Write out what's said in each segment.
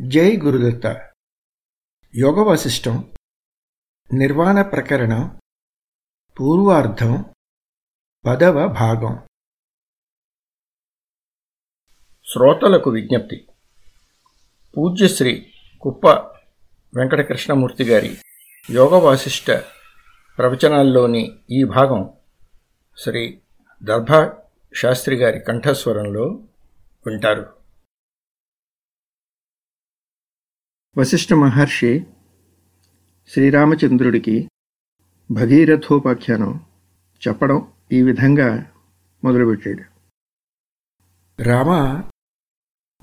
జై గురుదత్త. యోగ వశిష్టం నిర్వాణ ప్రకరణం పూర్వార్ధం పదవ భాగం. శ్రోతలకు విజ్ఞప్తి. పూజ్యశ్రీ కుప్ప వెంకటకృష్ణమూర్తి గారి యోగ వాసిష్ట ప్రవచనాల్లోని ఈ భాగం శ్రీ దర్భా శాస్త్రి గారి కంఠస్వరంలో వింటారు. వశిష్ఠ మహర్షి శ్రీరామచంద్రుడికి భగీరథోపాఖ్యానం చెప్పడం ఈ విధంగా మొదలుపెట్టాడు. రామ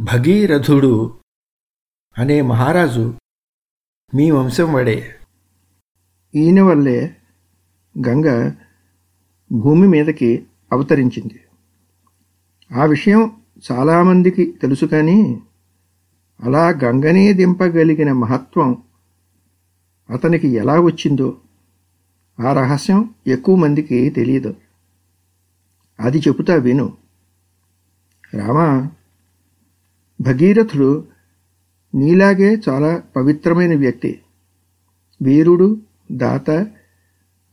భగీరథుడు అనే మహారాజు మీ వంశం వాడే. ఈయన వల్లే గంగ భూమి మీదకి అవతరించింది. ఆ విషయం చాలామందికి తెలుసు కానీ అలా గంగనే దింపగలిగిన మహత్వం అతనికి ఎలా వచ్చిందో ఆ రహస్యం ఎక్కువ మందికి తెలియదు. అది చెబుతా విను. రామా భగీరథుడు నీలాగే చాలా పవిత్రమైన వ్యక్తి. వీరుడు దాత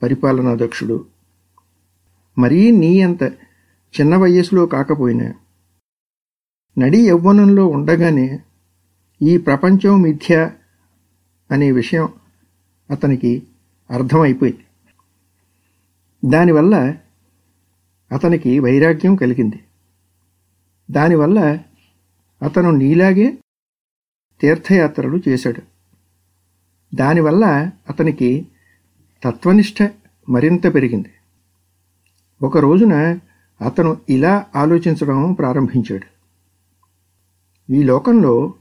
పరిపాలనాధ్యక్షుడు. మరీ నీ అంత చిన్న వయస్సులో కాకపోయినా నడి యవ్వనంలో ఉండగానే ఈ ప్రపంచం మిథ్య అనే విషయం అతనికి అర్థమైపోయింది. దానివల్ల అతనికి వైరాగ్యం కలిగింది. దానివల్ల అతను నీలాగే తీర్థయాత్రలు చేశాడు. దానివల్ల అతనికి తత్వనిష్ట మరింత పెరిగింది. ఒక రోజున అతను ఇలా ఆలోచించడం ప్రారంభించాడు. ఈ లోకంలో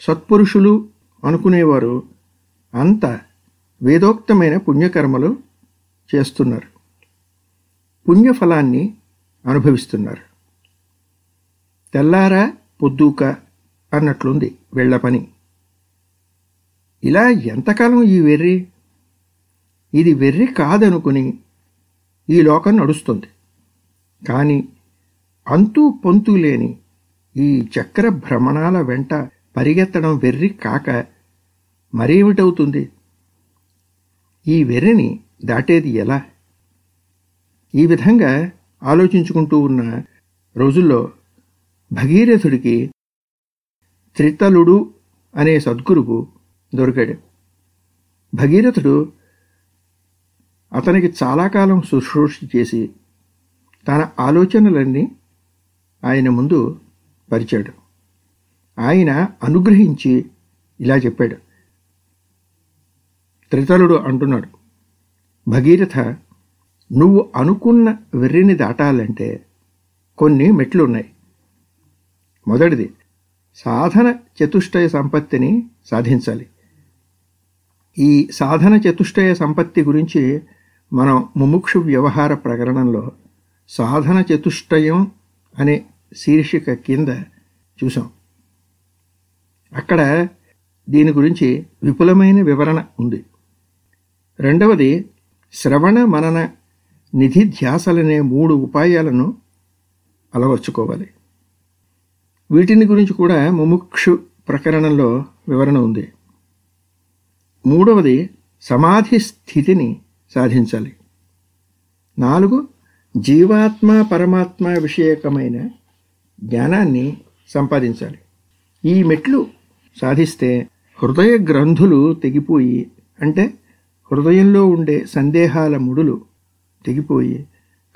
సత్పురుషులు అనుకునేవారు అంత వేదోక్తమైన పుణ్యకర్మలు చేస్తున్నారు. పుణ్యఫలాన్ని అనుభవిస్తున్నారు. తెల్లారా పొద్దుక అన్నట్లుంది వీళ్ళ పని. ఇలా ఎంతకాలం ఈ వెర్రి? ఇది వెర్రి కాదనుకుని ఈ లోకం నడుస్తుంది. కానీ అంతూ పొంతు లేని ఈ చక్ర భ్రమణాల వెంట పరిగెత్తడం వెర్రి కాక మరేమిటవుతుంది ఈ వెర్రిని దాటేది ఎలా? ఈ విధంగా ఆలోచించుకుంటూ ఉన్న రోజుల్లో భగీరథుడికి త్రితలుడు అనే సద్గురువు దొరికాడు. భగీరథుడు అతనికి చాలా కాలం శుశ్రూష చేసి తన ఆలోచనలన్నీ ఆయన ముందు పరిచాడు. ఆయన అనుగ్రహించి ఇలా చెప్పాడు. త్రితలుడు అంటున్నాడు భగీరథ నువ్వు అనుకున్న వెర్రిని దాటాలంటే కొన్ని మెట్లున్నాయి. మొదటిది సాధన చతుష్టయ సంపత్తిని సాధించాలి. ఈ సాధన చతుష్టయ సంపత్తి గురించి మనం ముముక్షు వ్యవహార ప్రకరణంలో సాధన చతుష్టయం అనే శీర్షిక కింద చూసాం అక్కడ దీని గురించి విపులమైన వివరణ ఉంది. రెండవది శ్రవణ మనన నిధి ధ్యాసలనే మూడు ఉపాయాలను అలవర్చుకోవాలి. వీటిని గురించి కూడా ముముక్షు ప్రకరణంలో వివరణ ఉంది. మూడవది సమాధి స్థితిని సాధించాలి. నాలుగు జీవాత్మ పరమాత్మ విషయకమైన జ్ఞానాన్ని సంపాదించాలి. ఈ మెట్లు సాధిస్తే హృదయ గ్రంథులు తెగిపోయి అంటే హృదయంలో ఉండే సందేహాల ముడులు తెగిపోయి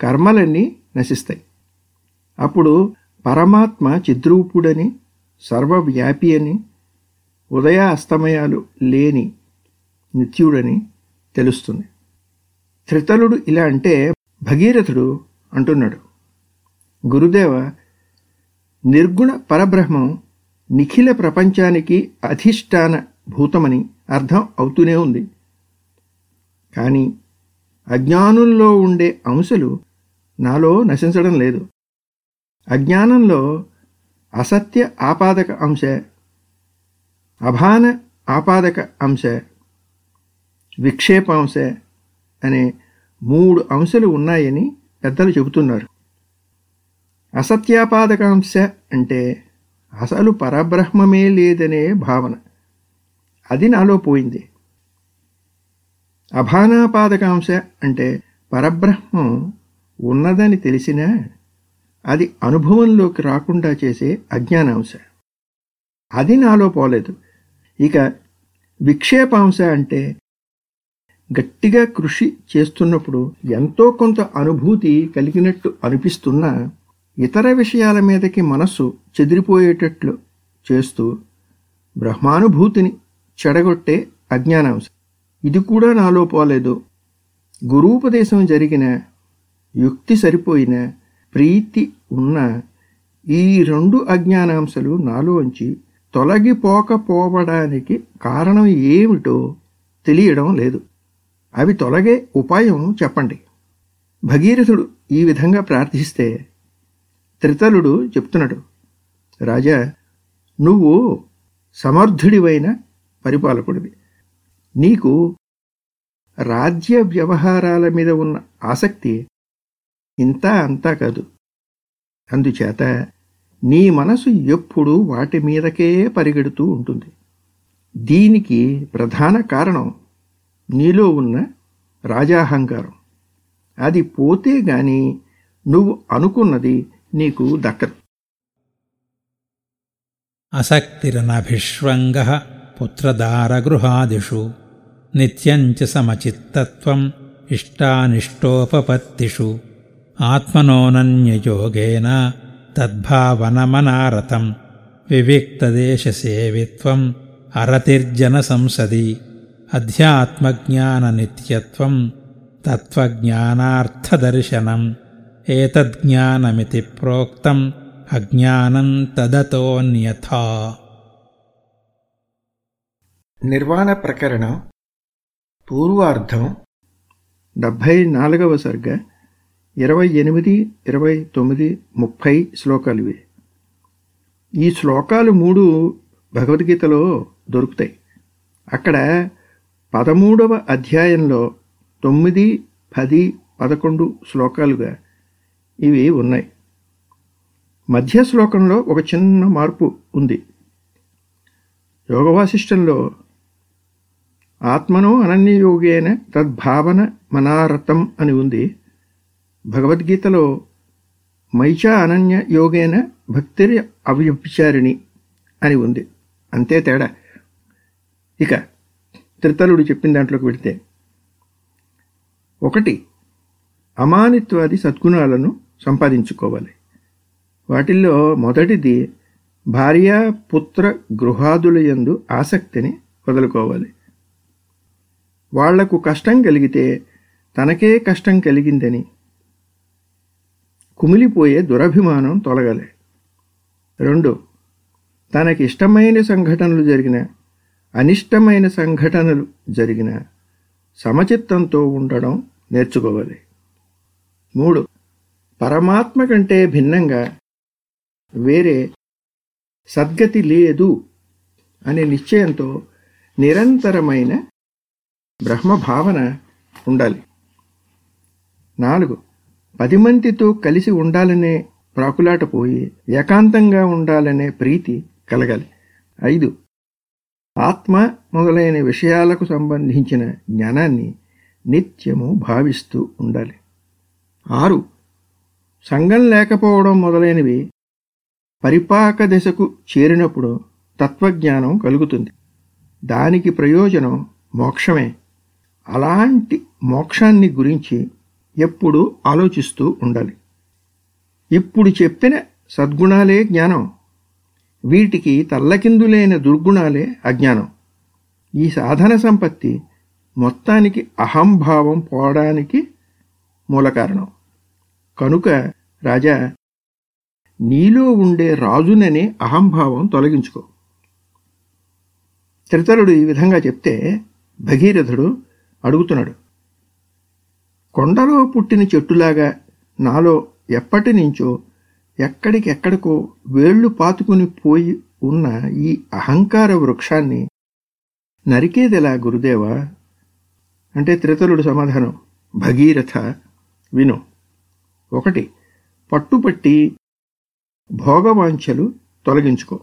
కర్మలన్నీ నశిస్తాయి. అప్పుడు పరమాత్మ చిద్రూపుడని సర్వవ్యాపి అని ఉదయ అస్తమయాలు లేని నిత్యుడని తెలుస్తుంది. త్రితలుడు ఇలా అంటే భగీరథుడు అంటున్నాడు. గురుదేవ నిర్గుణ పరబ్రహ్మం నిఖిల ప్రపంచానికి అధిష్టాన భూతమని అర్థం అవుతూనే ఉంది. కానీ అజ్ఞానుల్లో ఉండే అంశలు నాలో నశించడం లేదు. అజ్ఞానంలో అసత్య ఆపాదక అంశ అభాన ఆపాదక అంశ విక్షేపాంశ అనే మూడు అంశాలు ఉన్నాయని పెద్దలు చెబుతున్నారు. అసత్యాపాదక అంశ అంటే అసలు పరబ్రహ్మమే లేదనే భావన. అది నాలో పోయింది. అభానాపాదకాంశ అంటే పరబ్రహ్మం ఉన్నదని తెలిసినా అది అనుభవంలోకి రాకుండా చేసే అజ్ఞానాంశ. అది నాలో పోలేదు. ఇక విక్షేపాంశ అంటే గట్టిగా కృషి చేస్తున్నప్పుడు ఎంతో కొంత అనుభూతి కలిగినట్టు అనిపిస్తున్నా ఇతర విషయాల మీదకి మనస్సు చెదిరిపోయేటట్లు చేస్తూ బ్రహ్మానుభూతిని చెడగొట్టే అజ్ఞానాంశం. ఇది కూడా నాలో పోలేదు. గురూపదేశం జరిగిన యుక్తి సరిపోయిన ప్రీతి ఉన్న ఈ రెండు అజ్ఞానాంశాలు నాలోంచి తొలగిపోకపోవడానికి కారణం ఏమిటో తెలియడం లేదు. అవి తొలగే ఉపాయం చెప్పండి. భగీరథుడు ఈ విధంగా ప్రార్థిస్తే త్రితలుడు చెప్తున్నాడు. రాజా నువ్వు సమర్థుడివైన పరిపాలకుడివి. నీకు రాజ్య వ్యవహారాల మీద ఉన్న ఆసక్తి ఇంత అంతా కాదు. అందుచేత నీ మనసు ఎప్పుడూ వాటి మీదకే పరిగెడుతూ ఉంటుంది. దీనికి ప్రధాన కారణం నీలో ఉన్న రాజాహంకారం. అది పోతే గాని నువ్వు అనుకున్నది నీకు దక్కదు. అసక్తిరనభిష్వంగ పుత్రదారగృహాదిషు. నిత్యంచ సమచిత్తత్వం ఇష్టానిష్టోపపత్తిషు. ఆత్మనోనన్యయోగేన తద్భావనమనారతం. వివిక్తదేశసేవిత్వం అరతిర్జన సంసది అధ్యాత్మజ్ఞాననిత్యత్వం తత్వజ్ఞానార్థదర్శనం. ఏతజ్ఞానమితి ప్రోక్తం అజ్ఞానం తదతోన్యథ నిర్వాణ ప్రకరణం పూర్వార్ధం డెబ్భై నాలుగవ సర్గ ఇరవై ఎనిమిది ఇరవై తొమ్మిది ముప్పై శ్లోకాలు ఇవి ఈ శ్లోకాలు మూడు భగవద్గీతలో దొరుకుతాయి. అక్కడ పదమూడవ అధ్యాయంలో తొమ్మిది పది పదకొండు శ్లోకాలుగా ఇవి ఉన్నాయి. మధ్య శ్లోకంలో ఒక చిన్న మార్పు ఉంది. యోగవాసిష్టంలో ఆత్మనో అనన్యయోగేన తద్భావన మనారతం అని ఉంది. భగవద్గీతలో మైచ అనన్య యోగేన భక్తిరి అవ్యభిచారిణి అని ఉంది. అంతే తేడా. ఇక త్రితలుడు చెప్పిన దాంట్లోకి వెళితే ఒకటి అమానిత్వాది సద్గుణాలను సంపాదించుకోవాలి. వాటిల్లో మొదటిది భార్య పుత్ర గృహాదుల యందు ఆసక్తిని వదులుకోవాలి. వాళ్ళకు కష్టం కలిగితే తనకే కష్టం కలిగిందని కుమిలిపోయే దురభిమానం తొలగాలి. రెండు తనకిష్టమైన సంఘటనలు జరిగిన అనిష్టమైన సంఘటనలు జరిగిన సమచిత్తంతో ఉండడం నేర్చుకోవాలి. మూడు పరమాత్మ కంటే భిన్నంగా వేరే సద్గతి లేదు అనే నిశ్చయంతో నిరంతరమైన బ్రహ్మభావన ఉండాలి. నాలుగు పది మందితో కలిసి ఉండాలనే ప్రాకులాట పోయి ఏకాంతంగా ఉండాలనే ప్రీతి కలగాలి. ఐదు ఆత్మ మొదలైన విషయాలకు సంబంధించిన జ్ఞానాన్ని నిత్యము భావిస్తూ ఉండాలి. ఆరు సంఘం లేకపోవడం మొదలైనవి పరిపాక దశకు చేరినప్పుడు తత్వజ్ఞానం కలుగుతుంది. దానికి ప్రయోజనం మోక్షమే. అలాంటి మోక్షాన్ని గురించి ఎప్పుడూ ఆలోచిస్తూ ఉండాలి. ఇప్పుడు చెప్పిన సద్గుణాలే జ్ఞానం. వీటికి తల్లకిందులైన దుర్గుణాలే అజ్ఞానం. ఈ సాధన సంపత్తి మొత్తానికి అహంభావం పోవడానికి మూల కారణం కనుక రాజా నీలో ఉండే రాజుననే అహంభావం తొలగించుకో. త్రితరుడు ఈ విధంగా చెప్తే భగీరథుడు అడుగుతున్నాడు కొండలో పుట్టిన చెట్టులాగా నాలో ఎప్పటి నుంచో ఎక్కడికెక్కడికో వేళ్ళు పాతుకుని పోయి ఉన్న ఈ అహంకార వృక్షాన్ని నరికేదెలా గురుదేవా? అంటే త్రితరుడు సమాధానం భగీరథ విను. ఒకటి పట్టుపట్టి భోగవాంఛలు తొలగించుకో.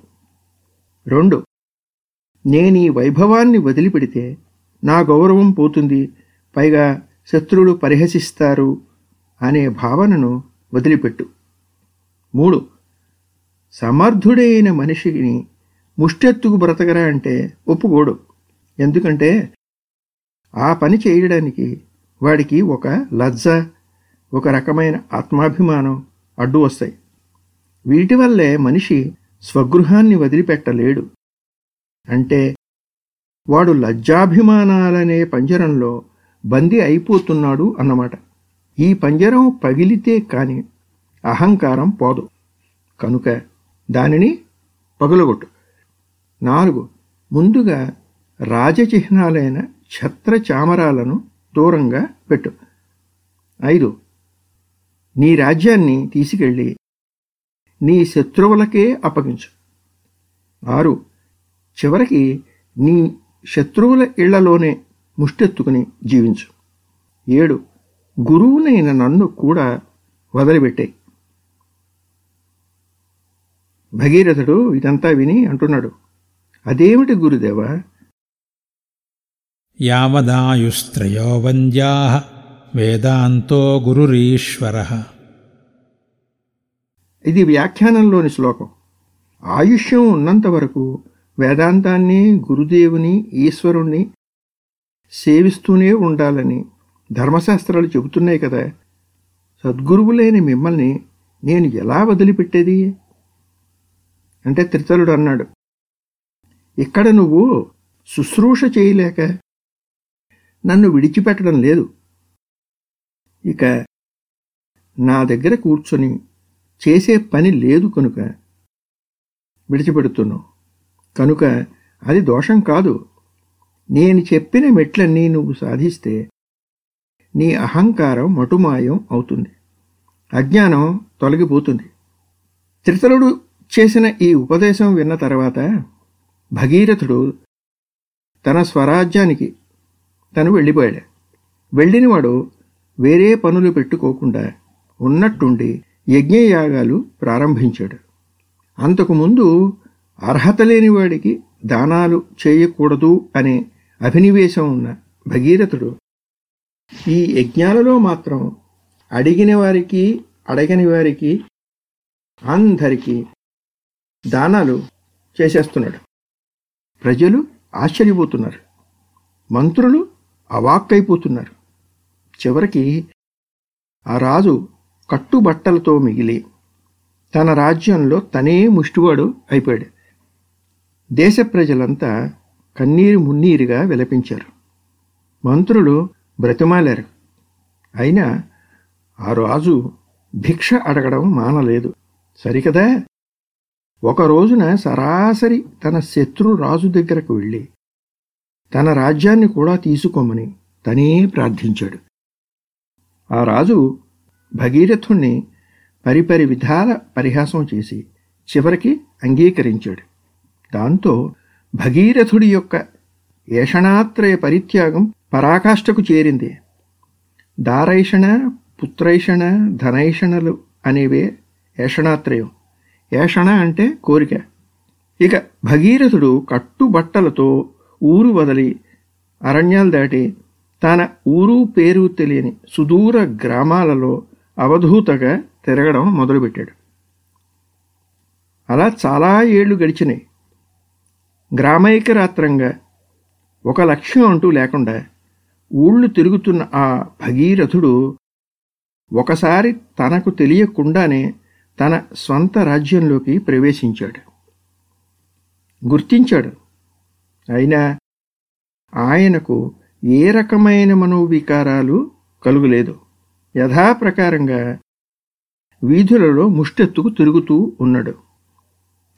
రెండు నేనీ వైభవాన్ని వదిలిపెడితే నా గౌరవం పోతుంది పైగా శత్రువులు పరిహసిస్తారు అనే భావనను వదిలిపెట్టు. మూడు సమర్థుడైన మనిషిని ముష్టెత్తుకు బ్రతకరా అంటే ఒప్పుకోడు. ఎందుకంటే ఆ పని చేయడానికి వాడికి ఒక లజ్జ ఒక రకమైన ఆత్మాభిమానం అడ్డు వస్తాయి. వీటి వల్లే మనిషి స్వగృహాన్ని వదిలిపెట్టలేడు. అంటే వాడు లజ్జాభిమానాలనే పంజరంలో బందీ అయిపోతున్నాడు అన్నమాట. ఈ పంజరం పగిలితే కాని అహంకారం పోదు. కనుక దానిని పగులగొట్టు. నాలుగు ముందుగా రాజచిహ్నాలైన ఛత్ర చామరాలను దూరంగా పెట్టు. ఐదు నీ రాజ్యాన్ని తీసుకెళ్ళి నీ శత్రువులకే అప్పగించు. ఆరు చివరికి నీ శత్రువుల ఇళ్ళలోనే ముష్టెత్తుకుని జీవించు. ఏడు గురువునైన నన్ను కూడా వదిలిపెట్టాయి భగీరథుడు ఇదంతా విని అంటున్నాడు అదేమిటి గురుదేవా? యావదాయుస్త్రయో వంద్యా వేదాంతో గురురీశ్వర. ఇది వ్యాఖ్యానంలోని శ్లోకం. ఆయుష్యం ఉన్నంత వరకు వేదాంతాన్ని గురుదేవుని ఈశ్వరుణ్ణి సేవిస్తూనే ఉండాలని ధర్మశాస్త్రాలు చెబుతున్నాయి కదా. సద్గురువులేని మిమ్మల్ని నేను ఎలా వదిలిపెట్టేది? అంటే త్రితలుడు అన్నాడు. ఇక్కడ నువ్వు శుశ్రూష చేయలేక నన్ను విడిచిపెట్టడం లేదు. ఇక నా దగ్గర కూర్చొని చేసే పని లేదు కనుక విడిచిపెడుతున్నావు కనుక అది దోషం కాదు. నేను చెప్పిన మెట్లన్నీ నువ్వు సాధిస్తే నీ అహంకారం మటుమాయం అవుతుంది. అజ్ఞానం తొలగిపోతుంది. త్రితలుడు చేసిన ఈ ఉపదేశం విన్న తర్వాత భగీరథుడు తన స్వరాజ్యానికి తను వెళ్ళిపోయాడు. వెళ్ళినవాడు వేరే పనులు పెట్టుకోకుండా ఉన్నట్టుండి యజ్ఞయాగాలు ప్రారంభించాడు. అంతకుముందు అర్హత లేనివాడికి దానాలు చేయకూడదు అనే అభినివేశం ఉన్న భగీరథుడు ఈ యజ్ఞాలలో మాత్రం అడిగిన వారికి అడగని వారికి అందరికీ దానాలు చేసేస్తున్నాడు. ప్రజలు ఆశ్చర్యపోతున్నారు. మంత్రులు అవాక్కైపోతున్నారు. చివరికి ఆ రాజు కట్టుబట్టలతో మిగిలి తన రాజ్యంలో తనే ముష్టివాడు అయిపోయాడు. దేశ ప్రజలంతా కన్నీరు మున్నీరుగా విలపించారు. మంత్రులు బ్రతిమాలారు. అయినా ఆ రాజు భిక్ష అడగడం మానలేదు. సరికదా? ఒక రోజున సరాసరి తన శత్రు రాజు దగ్గరకు వెళ్ళి తన రాజ్యాన్ని కూడా తీసుకోమని తనే ప్రార్థించాడు. ఆ రాజు భగీరథుణ్ణి పరిపరి విధాల పరిహాసం చేసి చివరికి అంగీకరించాడు. దాంతో భగీరథుడి యొక్క ఏషణాత్రయ పరిత్యాగం పరాకాష్ఠకు చేరింది. దారైషణ పుత్రైషణ ధనైషణలు అనేవే ఏషణాత్రయం. ఏషణ అంటే కోరిక. ఇక భగీరథుడు కట్టుబట్టలతో ఊరు వదిలి అరణ్యాలు దాటి తన ఊరు పేరు తెలియని సుదూర గ్రామాలలో అవధూతగా తిరగడం మొదలుపెట్టాడు. అలా చాలా ఏళ్ళు గడిచినాయి గ్రామైకరాత్రంగా ఒక లక్ష్యం అంటూ లేకుండా ఊళ్ళు తిరుగుతున్న ఆ భగీరథుడు ఒకసారి తనకు తెలియకుండానే తన స్వంత రాజ్యంలోకి ప్రవేశించాడు. గుర్తించాడు. అయినా ఆయనకు ఏ రకమైన మనోవికారాలు కలుగులేదు. యథాప్రకారంగా వీధులలో ముష్టెత్తుకు తిరుగుతూ ఉన్నాడు.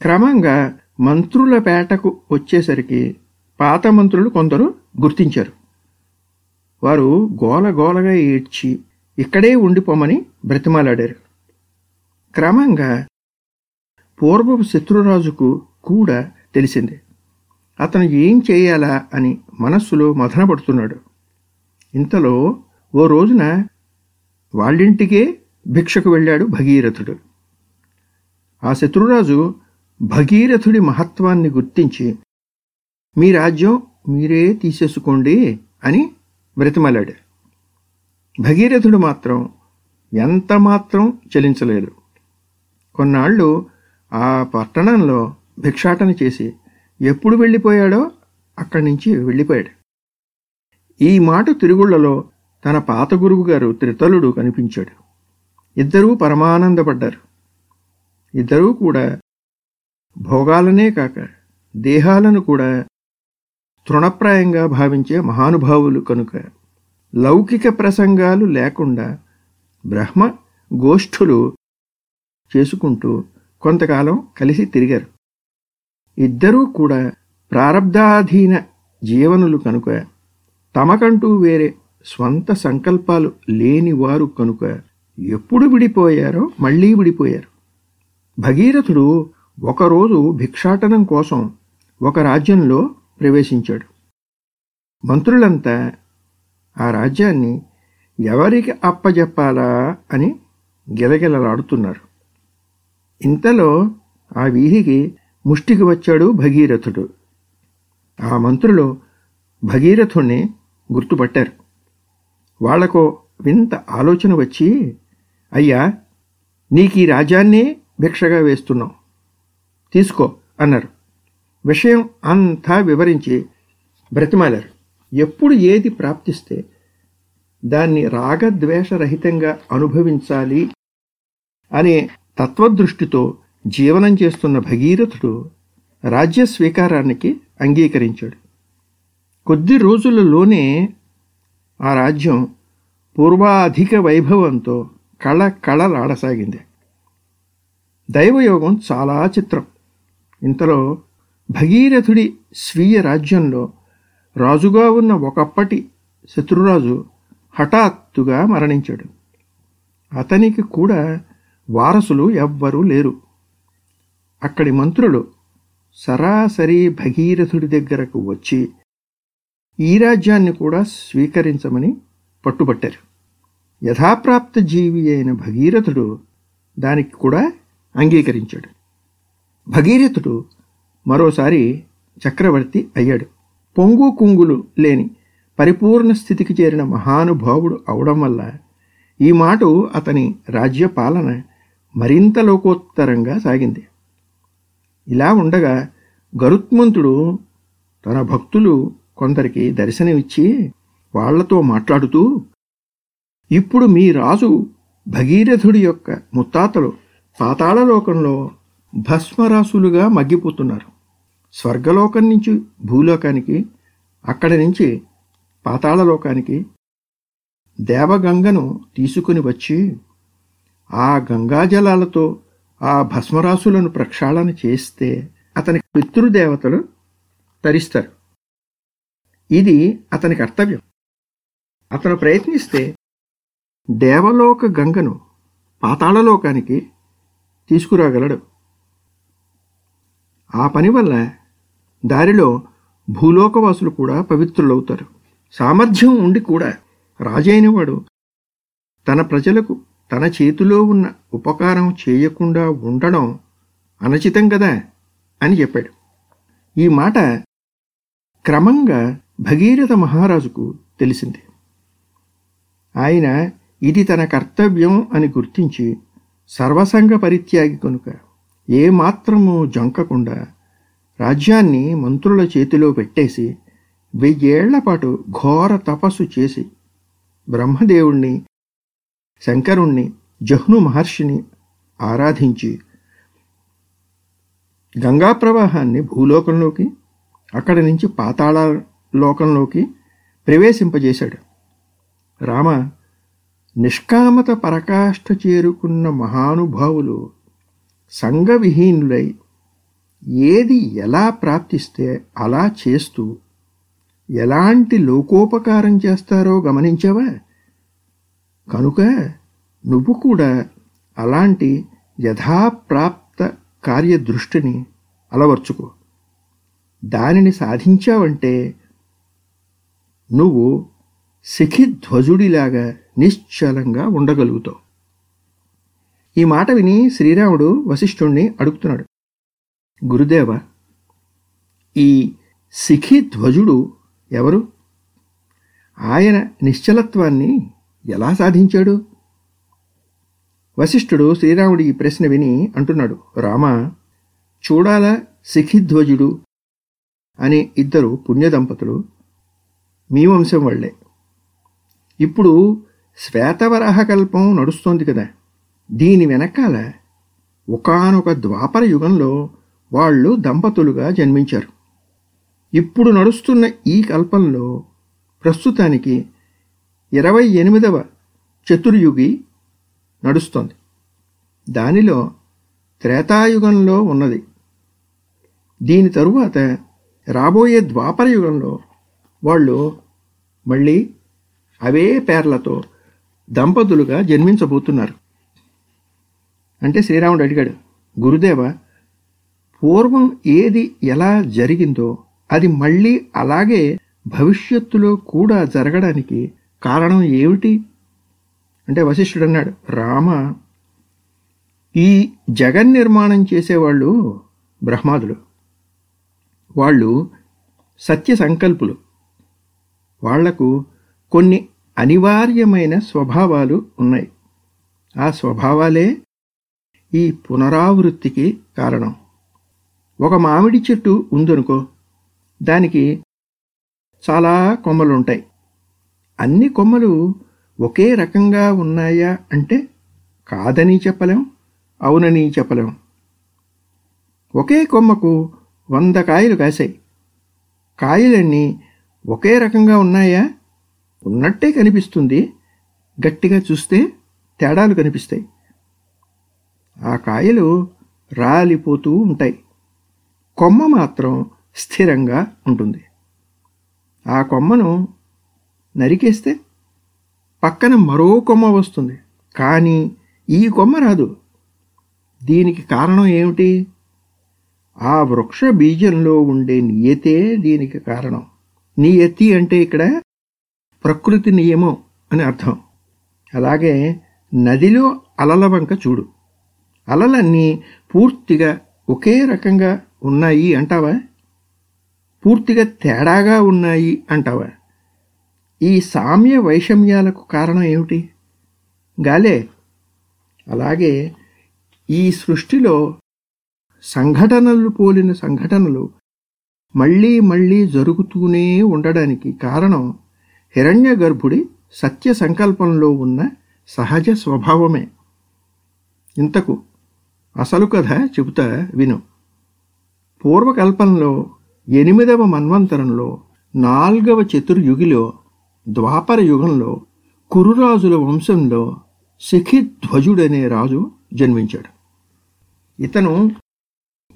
క్రమంగా మంత్రుల పేటకు వచ్చేసరికి పాత మంత్రులు కొందరు గుర్తించారు. వారు గోల గోలగా ఏడ్చి ఇక్కడే ఉండిపోమని బ్రతిమాలాడారు. క్రమంగా పూర్వపు శత్రురాజుకు కూడా తెలిసింది. అతను ఏం చేయాలా అని మనస్సులో మథనపడుతున్నాడు. ఇంతలో ఓ రోజున వాళ్ళింటికే భిక్షకు వెళ్ళాడు భగీరథుడు. ఆ శత్రురాజు భగీరథుడి మహత్వాన్ని గుర్తించి మీ రాజ్యం మీరే తీసేసుకోండి అని బ్రతిమలాడు. భగీరథుడు మాత్రం ఎంత మాత్రం చెలించలేదు. కొన్నాళ్ళు ఆ పట్టణంలో భిక్షాటన చేసి ఎప్పుడు వెళ్ళిపోయాడో అక్కడి నుంచి వెళ్ళిపోయాడు. ఈ మాట తిరుగుళ్ళలో తన పాత గురువుగారు త్రితలుడు కనిపించాడు. ఇద్దరూ పరమానందపడ్డారు. ఇద్దరూ కూడా భోగాలనే కాక దేహాలను కూడా తృణప్రాయంగా భావించే మహానుభావులు కనుక లౌకిక ప్రసంగాలు లేకుండా బ్రహ్మ గోష్ఠులు చేసుకుంటూ కొంతకాలం కలిసి తిరిగారు. ఇద్దరూ కూడా ప్రారంధాధీన జీవనులు కనుక తమకంటూ వేరే స్వంత సంకల్పాలు లేనివారు కనుక ఎప్పుడు విడిపోయారో మళ్ళీ విడిపోయారు. భగీరథుడు ఒకరోజు భిక్షాటనం కోసం ఒక రాజ్యంలో ప్రవేశించాడు. మంత్రులంతా ఆ రాజ్యాన్ని ఎవరికి అప్పజెప్పాలా అని గిలగిలలాడుతున్నారు. ఇంతలో ఆ వీధికి ముష్టికి వచ్చాడు భగీరథుడు. ఆ మంత్రులు భగీరథుణ్ణి గుర్తుపట్టారు. వాళ్ళకో వింత ఆలోచన వచ్చి అయ్యా నీకు ఈ రాజ్యాన్నే భిక్షగా వేస్తున్నాం. తీసుకో అన్నారు. విషయం అంతా వివరించి బ్రతిమాలారు. ఎప్పుడు ఏది ప్రాప్తిస్తే దాన్ని రాగద్వేషరహితంగా అనుభవించాలి అనే తత్వదృష్టితో జీవనం చేస్తున్న భగీరథుడు రాజ్య స్వీకారానికి అంగీకరించాడు. కొద్ది రోజులలోనే ఆ రాజ్యం పూర్వాధిక వైభవంతో కళ కళలాడసాగింది దైవయోగం చాలా చిత్రం. ఇంతలో భగీరథుడి స్వీయ రాజ్యంలో రాజుగా ఉన్న ఒకప్పటి శత్రురాజు హఠాత్తుగా మరణించాడు. అతనికి కూడా వారసులు ఎవ్వరూ లేరు. అక్కడి మంత్రులు సరాసరి భగీరథుడి దగ్గరకు వచ్చి ఈ రాజ్యాన్ని కూడా స్వీకరించమని పట్టుబట్టారు. యథాప్రాప్త జీవి అయిన భగీరథుడు దానికి కూడా అంగీకరించాడు. భగీరథుడు మరోసారి చక్రవర్తి అయ్యాడు. పొంగు కుంగులు లేని పరిపూర్ణ స్థితికి చేరిన మహానుభావుడు అవడం వల్ల ఈ మాట అతని రాజ్యపాలన మరింత లోకోత్తరంగా సాగింది. ఇలా ఉండగా గరుత్మంతుడు తన భక్తులు కొందరికి దర్శనమిచ్చి వాళ్ళతో మాట్లాడుతూ ఇప్పుడు మీ రాజు భగీరథుడి యొక్క ముత్తాతలు పాతాళలోకంలో భస్మరాసులుగా మగ్గిపోతున్నారు. స్వర్గలోకం నుంచి భూలోకానికి అక్కడి నుంచి పాతాళలోకానికి దేవగంగను తీసుకుని వచ్చి ఆ గంగాజలాలతో ఆ భస్మరాసులను ప్రక్షాళన చేస్తే అతని పితృదేవతలు తరిస్తారు. ఇది అతని కర్తవ్యం. అతను ప్రయత్నిస్తే దేవలోక గంగను పాతాళలోకానికి తీసుకురాగలడు. ఆ పని వల్ల దారిలో భూలోకవాసులు కూడా పవిత్రులవుతారు. సామర్థ్యం ఉండి కూడా రాజైనవాడు తన ప్రజలకు తన చేతిలో ఉన్న ఉపకారం చేయకుండా ఉండడం అనచితం కదా అని చెప్పాడు. ఈ మాట క్రమంగా భగీరథ మహారాజుకు తెలిసింది. ఆయన ఇది తన కర్తవ్యం అని గుర్తించి సర్వసంగ పరిత్యాగి కనుక ఏమాత్రము జంకకుండా రాజ్యాన్ని మంత్రుల చేతిలో పెట్టేసి వెయ్యేళ్ళ పాటు ఘోర తపస్సు చేసి బ్రహ్మదేవుణ్ణి శంకరుణ్ణి జహ్ను మహర్షిని ఆరాధించి గంగా ప్రవాహాన్ని భూలోకంలోకి అక్కడి నుంచి పాతాళ లోకంలోకి ప్రవేశింపజేశాడు. రామ నిష్కామత పరకాష్ఠ చేరుకున్న మహానుభావులు సంఘవిహీనులై ఏది ఎలా ప్రాప్తిస్తే అలా చేస్తూ ఎలాంటి లోకోపకారం చేస్తారో గమనించావా? కనుక నువ్వు కూడా అలాంటి యథాప్రాప్త కార్యదృష్టిని అలవర్చుకో. దానిని సాధించావంటే నువ్వు శిఖిధ్వజుడిలాగా నిశ్చలంగా ఉండగలుగుతావు. ఈ మాట విని శ్రీరాముడు వశిష్ఠుణ్ణి అడుగుతున్నాడు. గురుదేవ ఈ శిఖి ధ్వజుడు ఎవరు? ఆయన నిశ్చలత్వాన్ని ఎలా సాధించాడు? వశిష్ఠుడు శ్రీరాముడి ఈ ప్రశ్న విని అంటున్నాడు రామ చూడాల సిఖిధ్వజుడు అనే ఇద్దరు పుణ్యదంపతులు? మీ వంశం వాళ్ళే ఇప్పుడు శ్వేతవరాహకల్పం నడుస్తోంది కదా. దీని వెనకాల ఒకనొక ద్వాపర యుగంలో వాళ్ళు దంపతులుగా జన్మించారు. ఇప్పుడు నడుస్తున్న ఈ కల్పంలో ప్రస్తుతానికి ఇరవై ఎనిమిదవ చతుర్యుగి నడుస్తుంది. దానిలో త్రేతాయుగంలో ఉన్నది. దీని తరువాత రాబోయే ద్వాపర యుగంలో వాళ్ళు మళ్ళీ అవే పేర్లతో దంపతులుగా జన్మించబోతున్నారు. అంటే శ్రీరాముడు అడిగాడు గురుదేవ పూర్వం ఏది ఎలా జరిగిందో అది మళ్ళీ అలాగే భవిష్యత్తులో కూడా జరగడానికి కారణం ఏమిటి? అంటే వశిష్ఠుడు అన్నాడు రామ ఈ జగన్ నిర్మాణం చేసేవాళ్ళు బ్రహ్మాదులు. వాళ్ళు సత్య సంకల్పులు. వాళ్ళకు కొన్ని అనివార్యమైన స్వభావాలు ఉన్నాయి. ఆ స్వభావాలే ఈ పునరావృత్తికి కారణం. ఒక మామిడి చెట్టు ఉందనుకో దానికి చాలా కొమ్మలు ఉంటాయి అన్ని కొమ్మలు ఒకే రకంగా ఉన్నాయా అంటే కాదని చెప్పలేం అవునని చెప్పలేం. ఒకే కొమ్మకు వంద కాయలు కాశాయి. కాయలన్నీ ఒకే రకంగా ఉన్నాయా? ఉన్నట్టే కనిపిస్తుంది. గట్టిగా చూస్తే తేడాలు కనిపిస్తాయి. ఆ కాయలు రాలిపోతూ ఉంటాయి. కొమ్మ మాత్రం స్థిరంగా ఉంటుంది. ఆ కొమ్మను నరికేస్తే పక్కన మరో కొమ్మ వస్తుంది. కానీ ఈ కొమ్మ రాదు. దీనికి కారణం ఏమిటి? ఆ వృక్ష బీజంలో ఉండే నియతే దీనికి కారణం. నియతి అంటే ఇక్కడ ప్రకృతి నియమం అని అర్థం. అలాగే నదిలో అలల వంక చూడు. అలలన్నీ పూర్తిగా ఒకే రకంగా ఉన్నాయి అంటావా? పూర్తిగా తేడాగా ఉన్నాయి అంటావా? ఈ సామ్య వైషమ్యాలకు కారణం ఏమిటి? గాలే. అలాగే ఈ సృష్టిలో సంఘటనలు పోలిన సంఘటనలు మళ్ళీ మళ్ళీ జరుగుతూనే ఉండడానికి కారణం హిరణ్య గర్భుడి సత్య సంకల్పంలో ఉన్న సహజ స్వభావమే. ఇంతకు అసలు కథ చెబుతా విను. పూర్వకల్పంలో ఎనిమిదవ మన్వంతరంలో నాల్గవ చతుర్యుగిలో ద్వాపర యుగంలో కురురాజుల వంశంలో శిఖిధ్వజుడనే రాజు జన్మించాడు. ఇతను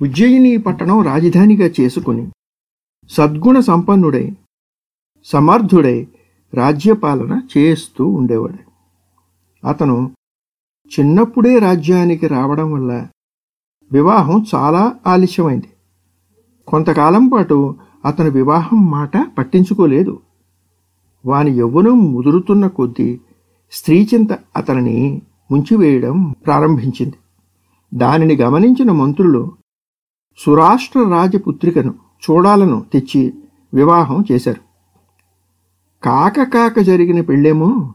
ఉజ్జయిని పట్టణం రాజధానిగా చేసుకుని సద్గుణ సంపన్నుడై సమర్థుడై రాజ్యపాలన చేస్తూ ఉండేవాడు. అతను చిన్నప్పుడే రాజ్యానికి రావడం వల్ల వివాహం చాలా ఆలస్యమైంది. కొంతకాలం పాటు అతను వివాహం మాట పట్టించుకోలేదు. వాని యవ్వనం ముదురుతున్న కొద్దీ స్త్రీచింత అతనిని ముంచివేయడం ప్రారంభించింది. దానిని గమనించిన మంత్రులు సురాష్ట్ర రాజపుత్రికను చూడాలను తెచ్చి వివాహం చేశారు. కాక కాక జరిగిన పెళ్ళేమో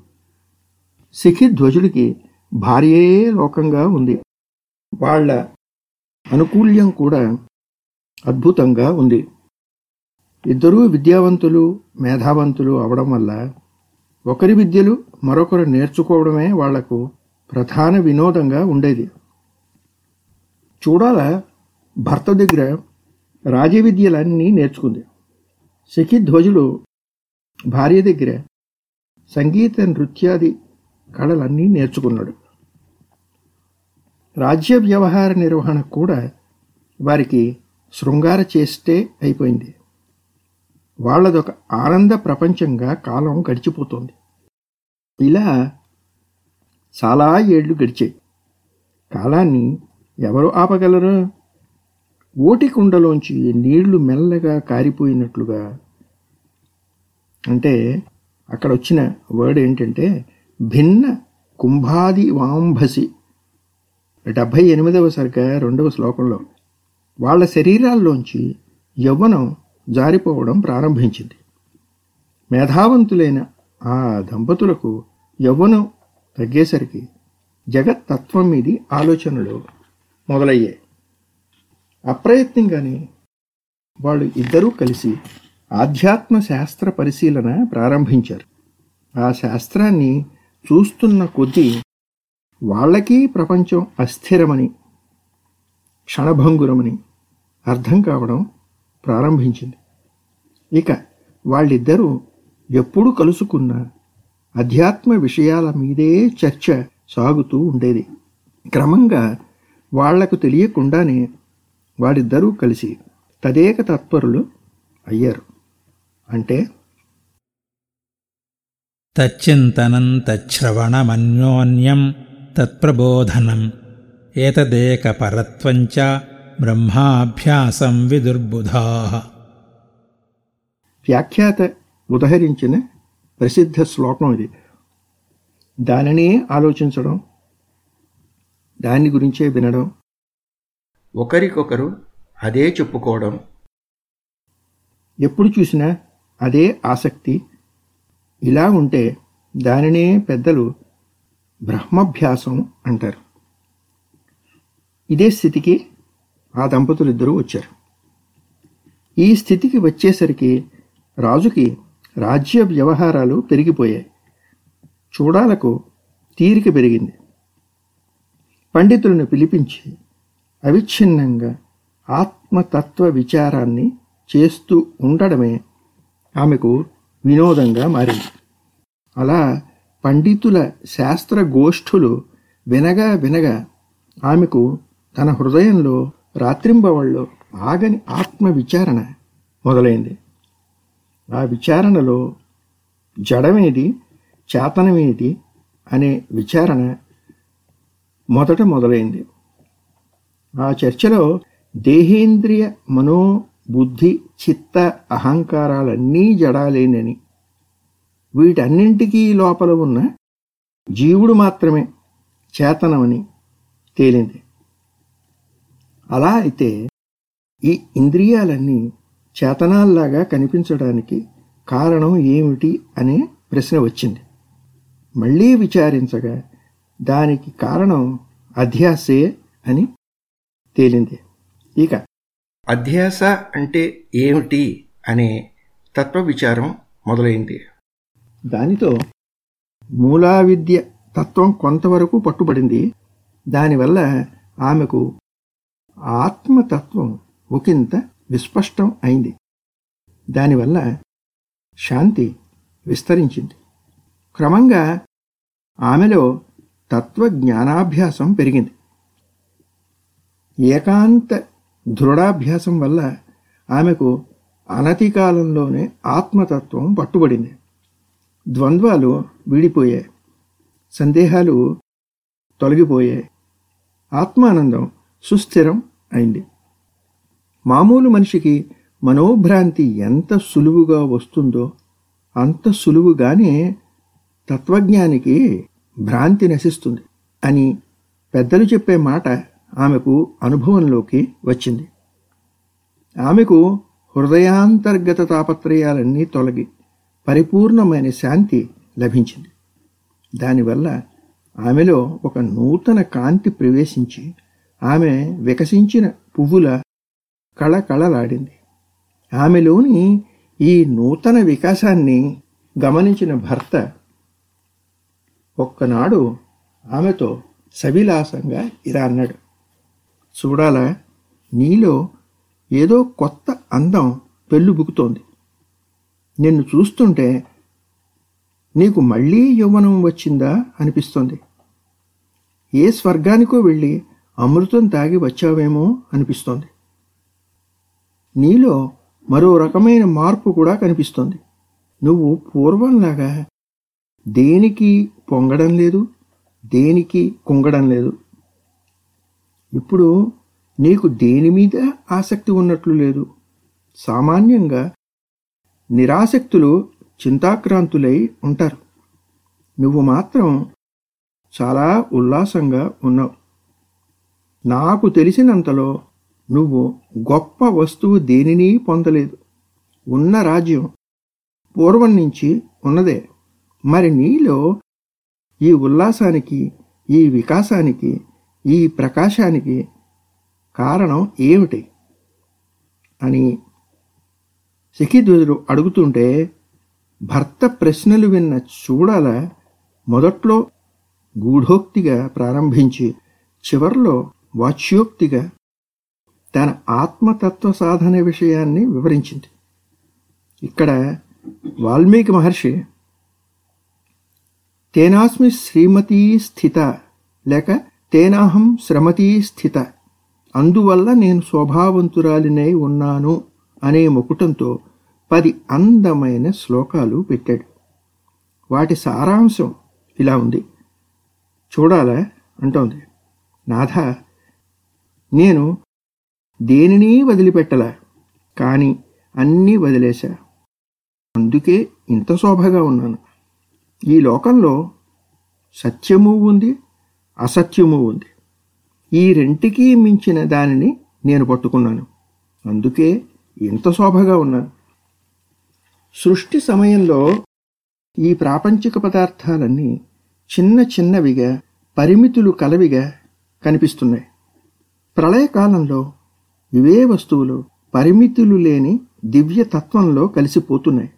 శిఖిధ్వజుడికి భార్యే లోకంగా ఉంది. వాళ్ళ అనుకూల్యం కూడా అద్భుతంగా ఉంది. ఇద్దరూ విద్యావంతులు మేధావంతులు అవడం వల్ల ఒకరి విద్యలు మరొకరు నేర్చుకోవడమే వాళ్ళకు ప్రధాన వినోదంగా ఉండేది. చూడాల భర్త దగ్గర రాజవిద్యలన్నీ నేర్చుకుంది. శకిధ్వజుడు భార్య దగ్గర సంగీత నృత్యాది కళలన్నీ నేర్చుకున్నాడు. రాజ్య వ్యవహార నిర్వహణ కూడా వారికి శృంగార చేస్తే అయిపోయింది. వాళ్ళదొక ఆనంద ప్రపంచంగా కాలం గడిచిపోతుంది. ఇలా చాలా ఏళ్ళు గడిచాయి. కాలాన్ని ఎవరు ఆపగలరు? ఓటి కుండలోంచి నీళ్ళు మెల్లగా కారిపోయినట్లుగా. అంటే అక్కడ వచ్చిన వర్డ్ ఏంటంటే భిన్న కుంభాది వాంభసి. డెబ్భై ఎనిమిదవ సరిగ్గా రెండవ శ్లోకంలో వాళ్ళ శరీరాల్లోంచి యవ్వనం జారిపోవడం ప్రారంభించింది. మేధావంతులైన ఆ దంపతులకు యవ్వనం తగ్గేసరికి జగత్తత్వం మీది ఆలోచనలు మొదలయ్యాయి. అప్రయత్నంగానే వాళ్ళు ఇద్దరూ కలిసి ఆధ్యాత్మ శాస్త్ర పరిశీలన ప్రారంభించారు. ఆ శాస్త్రాన్ని చూస్తున్న కొద్దీ వాళ్ళకి ప్రపంచం అస్థిరమని క్షణభంగురమని అర్థం కావడం ప్రారంభించింది. ఇక వాళ్ళిద్దరూ ఎప్పుడు కలుసుకున్నా అధ్యాత్మ విషయాల మీదే చర్చ సాగుతూ ఉండేది. క్రమంగా వాళ్ళకు తెలియకుండానే వాడిద్దరూ కలిసి తదేక తత్పరులు అయ్యారు. అంటే తచ్చింతనం తచ్చ్రవణమన్యోన్యం తత్ప్రబోధనం ఏతదేక పరత్వంచ బ్రహ్మాభ్యాసం విదుర్బుధా. వ్యాఖ్యాత ఉదహరించిన ప్రసిద్ధ శ్లోకం ఇది. దానినే ఆలోచించడం దాని గురించే వినడం ఒకరికొకరు అదే చెప్పుకోవడం. ఎప్పుడు చూసినా అదే ఆసక్తి. ఇలా ఉంటే దానినే పెద్దలు బ్రహ్మభ్యాసం అంటారు. ఇదే స్థితికి ఆ దంపతులిద్దరూ వచ్చారు. ఈ స్థితికి వచ్చేసరికి రాజుకి రాజ్య వ్యవహారాలు పెరిగిపోయాయి. చూడాలకు తీరిక పెరిగింది. పండితులను పిలిపించి అవిచ్ఛిన్నంగా ఆత్మతత్వ విచారాన్ని చేస్తూ ఉండడమే ఆమెకు వినోదంగా మారింది. అలా పండితుల శాస్త్ర గోష్ఠులు వినగా వినగా ఆమెకు తన హృదయంలో రాత్రింబవళ్ళలో ఆగని ఆత్మ విచారణ మొదలైంది. ఆ విచారణలో జడమేది చేతనమేది అనే విచారణ మొదట మొదలైంది. ఆ చర్చలో దేహేంద్రియ మనో బుద్ధి చిత్త అహంకారాలన్నీ జడాలేనని వీటన్నింటికీ లోపల ఉన్న జీవుడు మాత్రమే చేతనమని తేలింది. అలా అయితే ఈ ఇంద్రియాలన్నీ చేతనాల్లాగా కనిపించడానికి కారణం ఏమిటి అనే ప్రశ్న వచ్చింది. మళ్ళీ విచారించగా దానికి కారణం అధ్యాసే అని తేలింది. ఇక అధ్యాస అంటే ఏమిటి అనే తత్వ విచారం మొదలైంది. దానితో మూలా విద్య తత్వం కొంతవరకు పట్టుబడింది. దానివల్ల ఆమెకు ఆత్మతత్వం ఒకంత విస్పష్టం అయింది. దానివల్ల శాంతి విస్తరించింది. క్రమంగా ఆమెలో తత్వజ్ఞానాభ్యాసం పెరిగింది. ఏకాంత దృఢాభ్యాసం వల్ల ఆమెకు అనతి కాలంలోనే ఆత్మతత్వం పట్టుబడింది. ద్వంద్వాలు వీడిపోయాయి. సందేహాలు తొలగిపోయాయి. ఆత్మానందం సుస్థిరం అయింది. మామూలు మనిషికి మనోభ్రాంతి ఎంత సులువుగా వస్తుందో అంత సులువుగానే తత్వజ్ఞానికి భ్రాంతి నశిస్తుంది అని పెద్దలు చెప్పే మాట ఆమెకు అనుభవంలోకి వచ్చింది. ఆమెకు హృదయాంతర్గత తాపత్రయాలన్నీ తొలగి పరిపూర్ణమైన శాంతి లభించింది. దానివల్ల ఆమెలో ఒక నూతన కాంతి ప్రవేశించి ఆమె వికసించిన పువ్వుల కళకళలాడింది. ఆమెలోని ఈ నూతన వికాసాన్ని గమనించిన భర్త ఒక్కనాడు ఆమెతో సవిలాసంగా ఇలా అన్నాడు. చూడాలా నీలో ఏదో కొత్త అందం పెళ్ళుబుకుతోంది నిన్ను చూస్తుంటే నీకు మళ్ళీ యౌవనం వచ్చిందా అనిపిస్తోంది. ఏ స్వర్గానికో వెళ్ళి అమృతం తాగి వచ్చావేమో అనిపిస్తోంది. నీలో మరో రకమైన మార్పు కూడా కనిపిస్తోంది. నువ్వు పూర్వంలాగా దేనికి పొంగడం లేదు దేనికి కుంగడం లేదు. ఇప్పుడు నీకు దేని మీద ఆసక్తి ఉన్నట్లు లేదు. సామాన్యంగా నిరాసక్తులు చింతాక్రాంతులై ఉంటారు. నువ్వు మాత్రం చాలా ఉల్లాసంగా ఉన్నావు. నాకు తెలిసినంతలో నువ్వు గొప్ప వస్తువు దేనినీ పొందలేదు. ఉన్న రాజ్యం పూర్వం నుంచి ఉన్నదే. మరి నీలో ఈ ఉల్లాసానికి ఈ వికాసానికి ఈ ప్రకాశానికి కారణం ఏమిటి? అని సిఖిధ్వజుడు అడుగుతుంటే భర్త ప్రశ్నలు విన్న చూడాల మొదట్లో గూఢోక్తిగా ప్రారంభించి చివర్లో వాచ్యోక్తిగా తన ఆత్మతత్వ సాధన విషయాన్ని వివరించింది. ఇక్కడ వాల్మీకి మహర్షి తేనాస్మి శ్రీమతీ స్థిత లేక తేనాహం శ్రమతీ స్థిత అందువల్ల నేను శోభావంతురాలినై ఉన్నాను అనే ముకుటంతో పది అందమైన శ్లోకాలు పెట్టాడు. వాటి సారాంశం ఇలా ఉంది. చూడాలా? అంటోంది. నాథ నేను దేనిని వదిలిపెట్టలా కానీ అన్నీ వదిలేశా. అందుకే ఇంత శోభగా ఉన్నాను. ఈ లోకంలో సత్యము ఉంది అసత్యము ఉంది. ఈ రెంటికి మించిన దానిని నేను పట్టుకున్నాను. అందుకే ఇంత శోభగా ఉన్నాను. సృష్టి సమయంలో ఈ ప్రాపంచిక పదార్థాలన్నీ చిన్న చిన్నవిగా పరిమితులు కలవిగా కనిపిస్తున్నాయి. ప్రళయకాలంలో ఇవే వస్తువులు పరిమితులు లేని దివ్య తత్వంలో కలిసిపోతున్నాయి.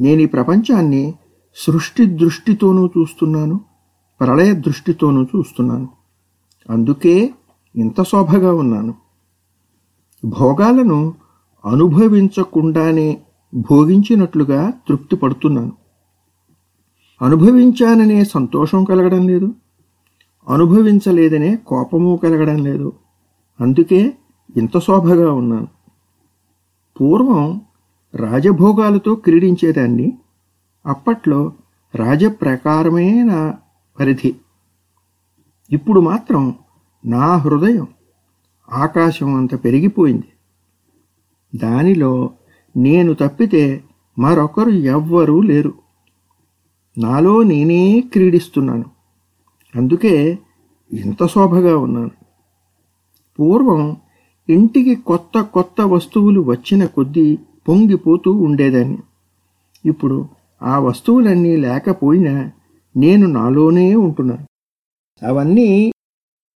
నేను ఈ ప్రపంచాన్ని సృష్టి దృష్టితోనూ చూస్తున్నాను ప్రళయ దృష్టితోనూ చూస్తున్నాను. అందుకే ఇంత శోభగా ఉన్నాను. భోగాలను అనుభవించకుండానే భోగించినట్లుగా తృప్తి పడుతున్నాను అనుభవించాననే సంతోషం కలగడం లేదు. అనుభవించలేదనే కోపము కలగడం లేదు. అందుకే ఇంత శోభగా ఉన్నాను. పూర్వం రాజభోగాలతో క్రీడించేదాన్ని. అప్పట్లో రాజప్రకారమే నా పరిధి. ఇప్పుడు మాత్రం నా హృదయం ఆకాశం అంత పెరిగిపోయింది. దానిలో నేను తప్పితే మరొకరు ఎవ్వరూ లేరు. నాలో నేనే క్రీడిస్తున్నాను. అందుకే ఇంత శోభగా ఉన్నాను. పూర్వం ఇంటికి కొత్త కొత్త వస్తువులు వచ్చిన కొద్దీ పొంగిపోతూ ఉండేదాన్ని. ఇప్పుడు ఆ వస్తువులన్నీ లేకపోయినా నేను నాలోనే ఉంటున్నాను. అవన్నీ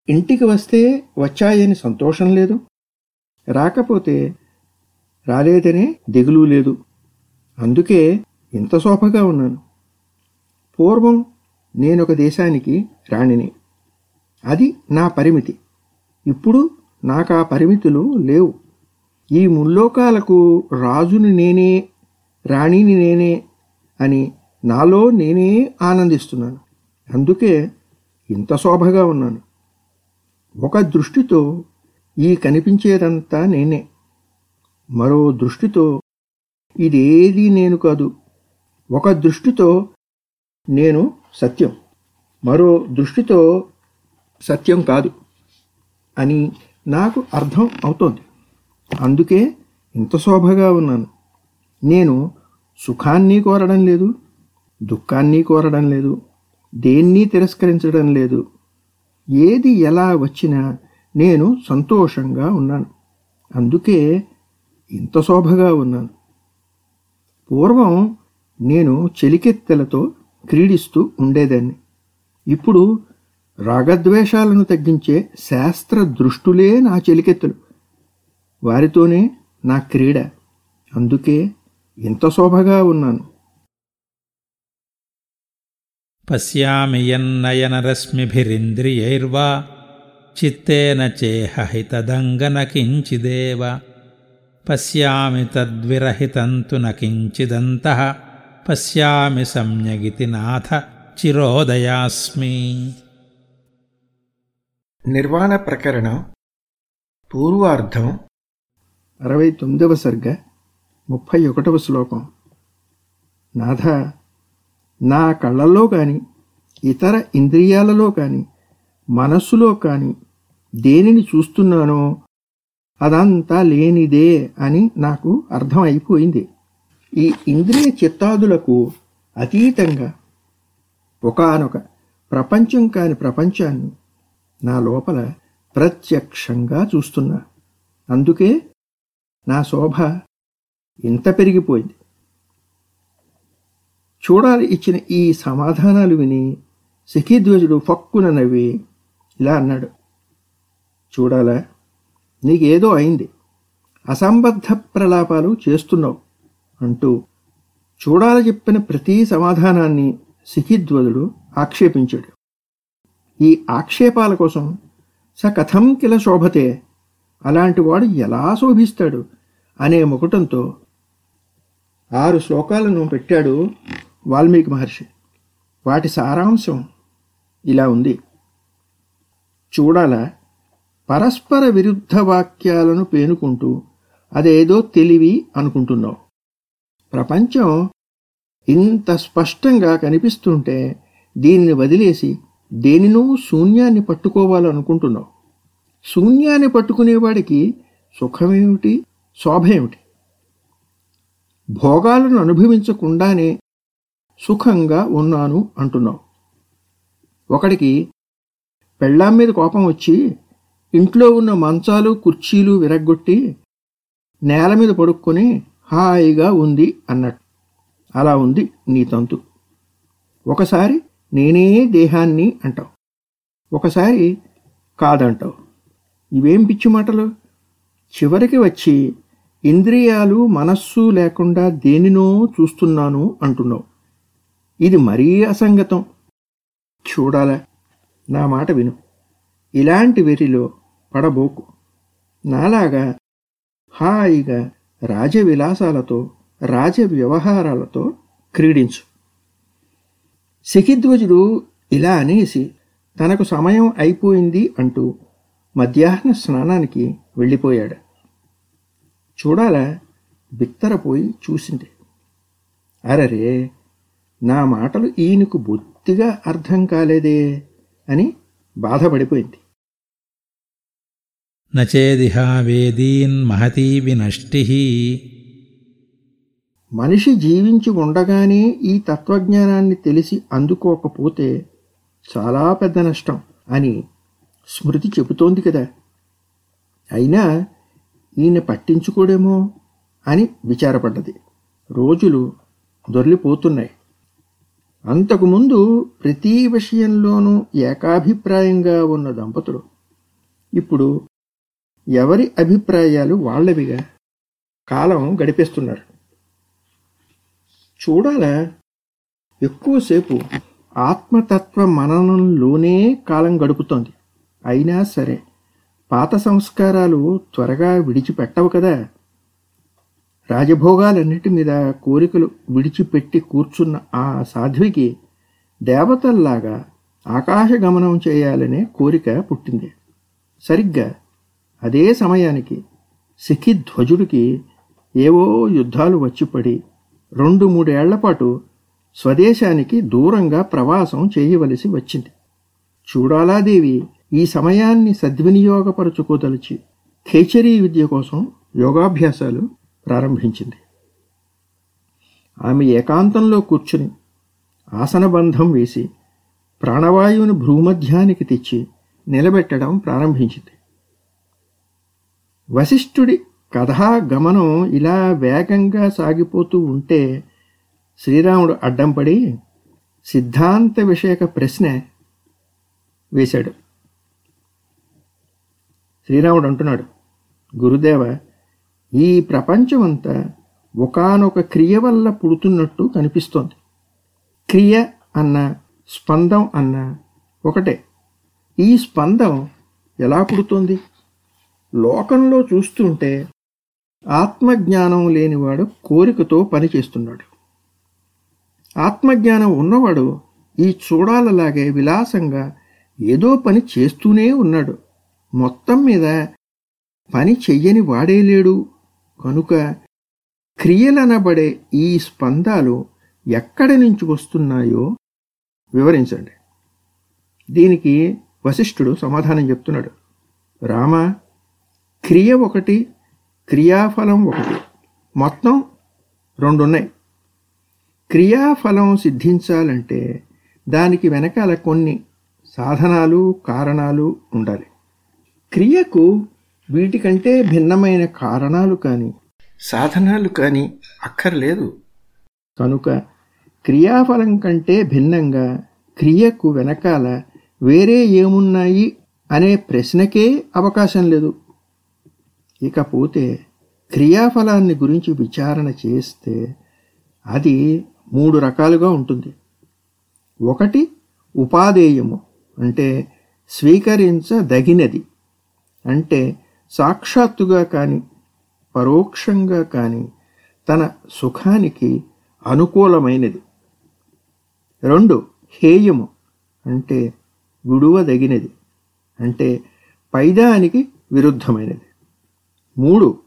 ఇంటికి వస్తే వచ్చాయని సంతోషం లేదు. రాకపోతే రాలేదనే దిగులు లేదు. అందుకే ఇంత శోభగా ఉన్నాను. పూర్వం నేనొక దేశానికి రాణిని. అది నా పరిమితి. ఇప్పుడు నాకు ఆ పరిమితులు లేవు. ఈ ముల్లోకాలకు రాజుని నేనే రాణిని నేనే అని నాలో నేనే ఆనందిస్తున్నాను. అందుకే ఇంత శోభగా ఉన్నాను. ఒక దృష్టితో ఈ కనిపించేదంతా నేనే. మరో దృష్టితో ఇదేది నేను కాదు. ఒక దృష్టితో నేను సత్యం. మరో దృష్టితో సత్యం కాదు అని నాకు అర్థం అవుతోంది. అందుకే ఇంత శోభగా ఉన్నాను. నేను సుఖాన్ని కోరడం లేదు దుఃఖాన్ని కోరడం లేదు దేన్ని తిరస్కరించడం లేదు. ఏది ఎలా వచ్చినా నేను సంతోషంగా ఉన్నాను. అందుకే ఇంత శోభగా ఉన్నాను. పూర్వం నేను చెలికెత్తెలతో క్రీడిస్తూ ఉండేదాన్ని. ఇప్పుడు రాగద్వేషాలను తగ్గించే శాస్త్ర దృష్టులే నా చెలికెత్తులు. వారితోనే నా క్రీడ. అందుకే ఇంత శోభగా ఉన్నాను. పశ్యామి యన్నయనరశ్మిభిరింద్రియైర్వా చిత్తేన చేహహితదంగన కించిదేవ. పశ్యామి తద్విరహితంతు కించిదంతః పశ్యామి సమ్యగితి నాథ చిరోదయాస్మి నిర్వాణ ప్రకరణం పూర్వార్ధం అరవై తొమ్మిదవ సర్గ ముప్పై ఒకటవ శ్లోకం నాథ నా కళ్ళల్లో కాని ఇతర ఇంద్రియాలలో కాని మనస్సులో కాని దేనిని చూస్తున్నానో అదంతా లేనిదే అని నాకు అర్థం అయిపోయింది ఈ ఇంద్రియ చిత్తాదులకు అతీతంగా ఒకానొక ప్రపంచం కాని ప్రపంచాన్ని నా లోపల ప్రత్యక్షంగా చూస్తున్నా. అందుకే నా శోభ ఇంత పెరిగిపోయింది. చూడాలి ఇచ్చిన ఈ సమాధానాలు విని శఖీధ్వజుడు ఫక్కున నవ్వి ఇలా అన్నాడు. చూడాలా? నీకేదో అయింది. అసంబద్ధ ప్రలాపాలు చేస్తున్నావు. అంటూ చూడాల చెప్పిన ప్రతి సమాధానాన్ని శిఖిధ్వజుడు ఆక్షేపించాడు. ఈ ఆక్షేపాల కోసం స కథం కిల శోభతే అలాంటి వాడు ఎలా శోభిస్తాడు అనే ముకుటంతో ఆరు శ్లోకాలను పెట్టాడు వాల్మీకి మహర్షి. వాటి సారాంశం ఇలా ఉంది. చూడాల పరస్పర విరుద్ధ వాక్యాలను పేనుకుంటూ అదేదో తెలివి అనుకుంటున్నావు. ప్రపంచం ఇంత స్పష్టంగా కనిపిస్తుంటే దీన్ని వదిలేసి దేనినో శూన్యాన్ని పట్టుకోవాలనుకుంటున్నావు. శూన్యాన్ని పట్టుకునేవాడికి సుఖమేమిటి? శోభేమిటి భోగాలను అనుభవించకుండానే సుఖంగా ఉన్నాను అంటున్నావు. ఒకడికి పెళ్ళాం మీద కోపం వచ్చి ఇంట్లో ఉన్న మంచాలు కుర్చీలు విరగ్గొట్టి నేల మీద పడుక్కొని హాయిగా ఉంది అన్నట్టు. అలా ఉంది నీ తంతు. ఒకసారి నేనే దేహాన్ని అంటావు. ఒకసారి కాదంటావు. ఇవేం పిచ్చి మాటలు? చివరికి వచ్చి ఇంద్రియాలు మనస్సు లేకుండా దేనినో చూస్తున్నాను అంటున్నావు. ఇది మరీ అసంగతం. చూడాలా? నా మాట విను. ఇలాంటి వెరిలో పడబోకు. నాలాగా హాయిగా రాజవిలాసాలతో రాజ వ్యవహారాలతో క్రీడించు. శిఖిధ్వజుడు ఇలా అనేసి తనకు సమయం అయిపోయింది అంటూ మధ్యాహ్న స్నానానికి వెళ్ళిపోయాడు. చూడాలా బిత్తరపోయి చూసింది. అరరే నా మాటలు ఈయనకు బొత్తిగా అర్థం కాలేదే అని బాధపడిపోయింది. నచేదిహా వేదీన్ మహతీ వినష్టి. మనిషి జీవించి ఉండగానే ఈ తత్వజ్ఞానాన్ని తెలిసి అందుకోకపోతే చాలా పెద్ద నష్టం అని స్మృతి చెబుతోంది కదా. అయినా ఈయన పట్టించుకోడేమో అని విచారపడ్డది. రోజులు దొర్లిపోతున్నాయి. అంతకుముందు ప్రతి విషయంలోనూ ఏకాభిప్రాయంగా ఉన్న దంపతులు ఇప్పుడు ఎవరి అభిప్రాయాలు వాళ్ళవిగా? కాలం గడిపేస్తున్నారు. చూడాలా? ఎక్కువసేపు ఆత్మతత్వ మననంలోనే కాలం గడుపుతోంది. అయినా సరే పాత సంస్కారాలు త్వరగా విడిచిపెట్టవు కదా? రాజభోగాలన్నిటి మీద కోరికలు విడిచిపెట్టి కూర్చున్న ఆ సాధ్వికి దేవతల్లాగా ఆకాశగమనం చేయాలనే కోరిక పుట్టింది. సరిగ్గా అదే సమయానికి శిఖిధ్వజుడికి ఏవో యుద్ధాలు వచ్చిపడి రెండు మూడేళ్ళపాటు స్వదేశానికి దూరంగా ప్రవాసం చేయవలసి వచ్చింది. చూడాలాదేవి ఈ సమయాన్ని సద్వినియోగపరుచుకోదలిచి ఖేచరీ విద్య కోసం యోగాభ్యాసాలు ప్రారంభించింది. ఆమె ఏకాంతంలో కూర్చుని ఆసనబంధం వేసి ప్రాణవాయువుని భూమధ్యానికి తెచ్చి నిలబెట్టడం ప్రారంభించింది. వశిష్ఠుడి కథా గమనం ఇలా వేగంగా సాగిపోతూ ఉంటే శ్రీరాముడు అడ్డంపడి సిద్ధాంత విషయక ప్రశ్న వేశాడు. శ్రీరాముడు అంటున్నాడు గురుదేవ ఈ ప్రపంచమంతా ఒకనొక క్రియ వల్ల పుడుతున్నట్టు కనిపిస్తోంది. క్రియ అన్న స్పందం అన్న ఒకటే. ఈ స్పందం ఎలా పుడుతోంది? లోకంలో చూస్తుంటే ఆత్మజ్ఞానం లేనివాడు కోరికతో పనిచేస్తున్నాడు. ఆత్మజ్ఞానం ఉన్నవాడు ఈ చూడాలలాగే విలాసంగా ఏదో పని చేస్తూనే ఉన్నాడు. మొత్తం మీద పని చెయ్యని వాడే లేడు. కనుక క్రియలనబడే ఈ స్పందాలు ఎక్కడి నుంచి వస్తున్నాయో వివరించండి. దీనికి వశిష్ఠుడు సమాధానం చెప్తున్నాడు. రామా క్రియ ఒకటి క్రియాఫలం ఒకటి. మొత్తం రెండున్నాయి. క్రియాఫలం సిద్ధించాలంటే దానికి వెనకాల కొన్ని సాధనాలు కారణాలు ఉండాలి. క్రియకు వీటికంటే భిన్నమైన కారణాలు కానీ సాధనాలు కానీ అక్కర్లేదు. కనుక క్రియాఫలం కంటే భిన్నంగా క్రియకు వెనకాల వేరే ఏమున్నాయి అనే ప్రశ్నకే అవకాశం లేదు. ఇకపోతే క్రియాఫలాన్ని గురించి విచారణ చేస్తే అది మూడు రకాలుగా ఉంటుంది. ఒకటి ఉపాదేయము అంటే స్వీకరించదగినది అంటే సాక్షాత్తుగా కానీ పరోక్షంగా కానీ తన సుఖానికి అనుకూలమైనది. రెండు హేయము అంటే విడువదగినది అంటే పైదానికి విరుద్ధమైనది. మూడు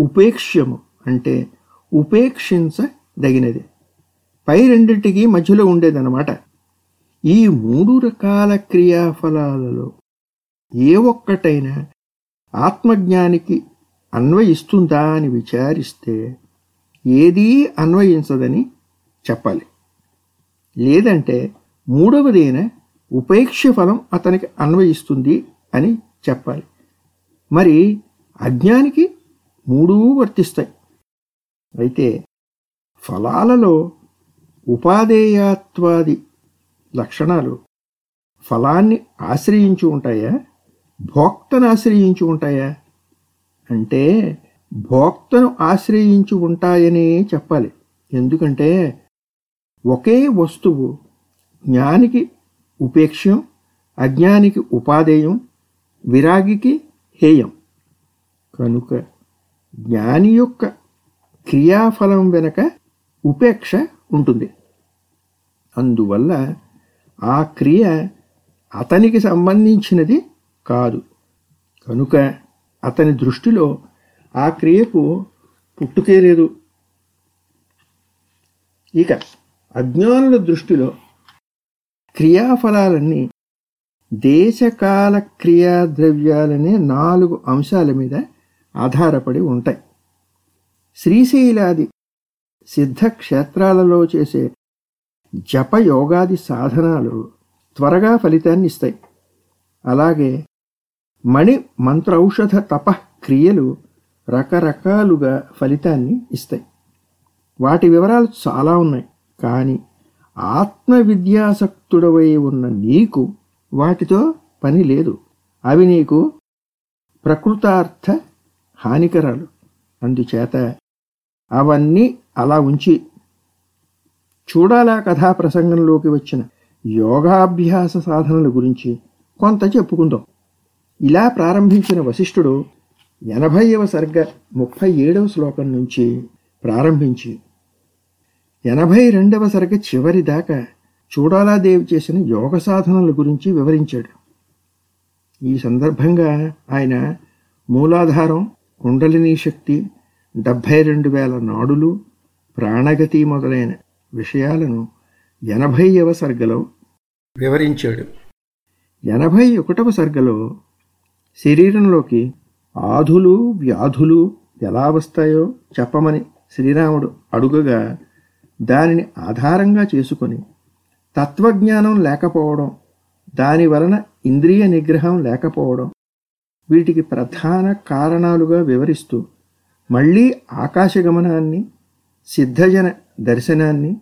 ఉపేక్ష్యము అంటే ఉపేక్షించదగినది. పై రెండింటికి మధ్యలో ఉండేదన్నమాట. ఈ మూడు రకాల క్రియాఫలాలలో ఏ ఒక్కటైనా ఆత్మజ్ఞానికి అన్వయిస్తుందా అని విచారిస్తే ఏదీ అన్వయించదని చెప్పాలి. లేదంటే మూడవదైన ఉపేక్ష ఫలం అతనికి అన్వయిస్తుంది అని చెప్పాలి. మరి అజ్ఞానికి మూడూ వర్తిస్తాయి. అయితే ఫలాలలో ఉపాదేయాత్వాది లక్షణాలు ఫలాన్ని ఆశ్రయించి ఉంటాయా? భోక్తను ఆశ్రయించి ఉంటాయా? అంటే భోక్తను ఆశ్రయించి ఉంటాయనే చెప్పాలి. ఎందుకంటే ఒకే వస్తువు జ్ఞానికి ఉపేక్ష్యం అజ్ఞానికి ఉపాదేయం విరాగికి హేయం. కనుక జ్ఞాని యొక్క క్రియాఫలం వెనక ఉపేక్ష ఉంటుంది. అందువల్ల ఆ క్రియ అతనికి సంబంధించినది కాదు. కనుక అతని దృష్టిలో ఆ క్రియకు పుట్టుకే లేదు. ఇక అజ్ఞానుల దృష్టిలో క్రియాఫలాలన్నీ దేశకాల క్రియాద్రవ్యాలనే నాలుగు అంశాల మీద ఆధారపడి ఉంటాయి. శ్రీశైలాది సిద్ధక్షేత్రాలలో చేసే జపయోగాది సాధనాలు త్వరగా ఫలితాన్ని ఇస్తాయి అలాగే మణి మంత్రౌషధ తప క్రియలు రకరకాలుగా ఫలితాన్ని ఇస్తాయి. వాటి వివరాలు చాలా ఉన్నాయి. కానీ ఆత్మవిద్యాసక్తుడవై ఉన్న నీకు వాటితో పని లేదు. అవి నీకు ప్రకృతార్థ హానికరాలు. అందుచేత అవన్నీ అలా ఉంచి చూడాలా కథా ప్రసంగంలోకి వచ్చిన యోగాభ్యాస సాధనల గురించి కొంత చెప్పుకుందాం. ఇలా ప్రారంభించిన వశిష్ఠుడు ఎనభైవ సర్గ ముప్పై ఏడవ శ్లోకం నుంచి ప్రారంభించి ఎనభై రెండవ సర్గ చివరి దాకా చూడాలాదేవి చేసిన యోగ సాధనల గురించి వివరించాడు. ఈ సందర్భంగా ఆయన మూలాధారం కుండలిని శక్తి డెబ్భై రెండు వేల నాడులు ప్రాణగతి మొదలైన విషయాలను ఎనభైవ సర్గలో వివరించాడు. ఎనభై ఒకటవ సర్గలో శరీరంలోకి ఆధులు వ్యాధులు ఎలా వస్తాయో చెప్పమని శ్రీరాముడు అడుగగా దానిని ఆధారంగా చేసుకొని తత్వజ్ఞానం లేకపోవడం దాని వలన ఇంద్రియ నిగ్రహం లేకపోవడం వీటికి ప్రధాన కారణాలుగా వివరిస్తూ మళ్ళీ ఆకాశగమనాన్ని సిద్ధజన దర్శనాన్ని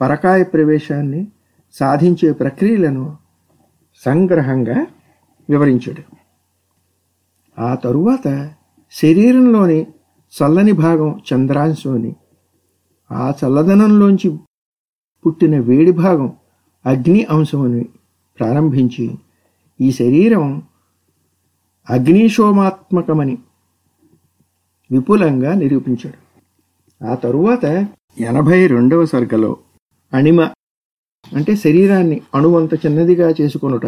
పరకాయ ప్రవేశాన్ని సాధించే ప్రక్రియలను సంగ్రహంగా వివరించాడు. ఆ తరువాత శరీరంలోని చల్లని భాగం చంద్రాంశంని ఆ చల్లదనంలోంచి పుట్టిన వేడి భాగం అగ్ని అంశమని ప్రారంభించి ఈ శరీరం అగ్నిశోమాత్మకమని విపులంగా నిరూపించాడు. ఆ తరువాత ఎనభై రెండవ సర్గలో అణిమ అంటే శరీరాన్ని అణువంత చిన్నదిగా చేసుకొనుట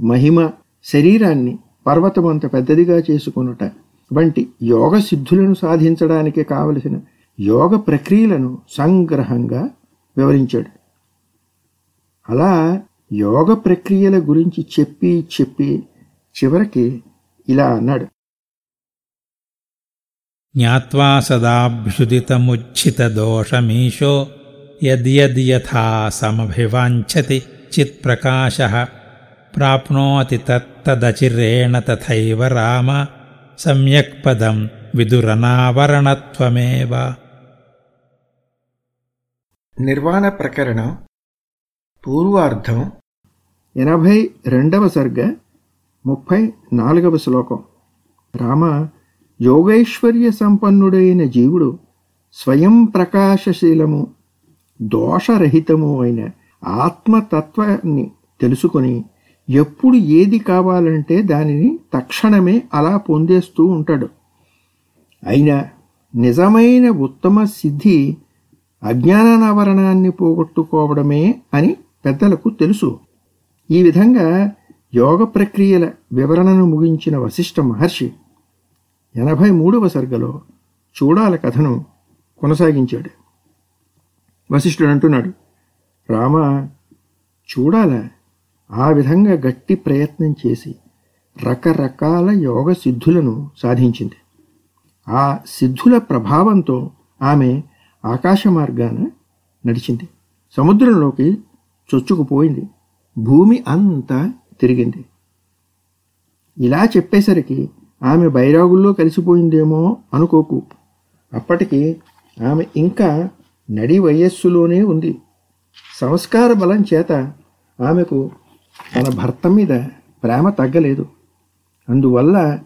మహిమ శరీరాన్ని పర్వతమంత పెద్దదిగా చేసుకొనుట వంటి యోగ సిద్ధులను సాధించడానికి కావలసిన యోగ ప్రక్రియలను సంగ్రహంగా వివరించాడు. అలా యోగ ప్రక్రియల గురించి చెప్పి చెప్పి చివరికి ఇలా అన్నాడు జ్ఞాత్వా సదాభ్యుదితముచ్ఛితదోషమీశో యద్యద్యథా సమభివాంఛతి చిత్ప్రకాశ ప్రాప్నోతి తత్తదచిరేణ తథైవ రామ సమ్యక్ పదం విదురనావరణత్వమేవ నిర్వాణ ప్రకరణం పూర్వార్ధం ఎనభై రెండవ సర్గ ముప్పై నాలుగవ శ్లోకం. రామ యోగైశ్వర్య సంపన్నుడైన జీవుడు స్వయం ప్రకాశశీలము దోషరహితము అయిన ఆత్మతత్వాన్ని తెలుసుకొని ఎప్పుడు ఏది కావాలంటే దానిని తక్షణమే అలా పొందేస్తూ ఉంటాడు. అయినా నిజమైన ఉత్తమ సిద్ధి అజ్ఞానావరణాన్ని పోగొట్టుకోవడమే అని పెద్దలకు తెలుసు. ఈ విధంగా యోగ ప్రక్రియల వివరణను ముగించిన వశిష్ఠ మహర్షి ఎనభై మూడవ సర్గలో చూడాల కథను కొనసాగించాడు. వశిష్ఠుడు అంటున్నాడు రామ చూడాల? ఆ విధంగా గట్టి ప్రయత్నం చేసి రకరకాల యోగ సిద్ధులను సాధించింది. ఆ సిద్ధుల ప్రభావంతో ఆమె ఆకాశ మార్గాన నడిచింది. సముద్రంలోకి చొచ్చుకుపోయింది. భూమి అంతా తిరిగింది. ఇలా చెప్పేసరికి ఆమె బైరాగుల్లో కలిసిపోయిందేమో అనుకోకు. అప్పటికి ఆమె ఇంకా నడి వయస్సులోనే ఉంది. సంస్కార బలం చేత ఆమెకు తన భర్త మీద ప్రేమ తగ్గలేదు. అందువల్ల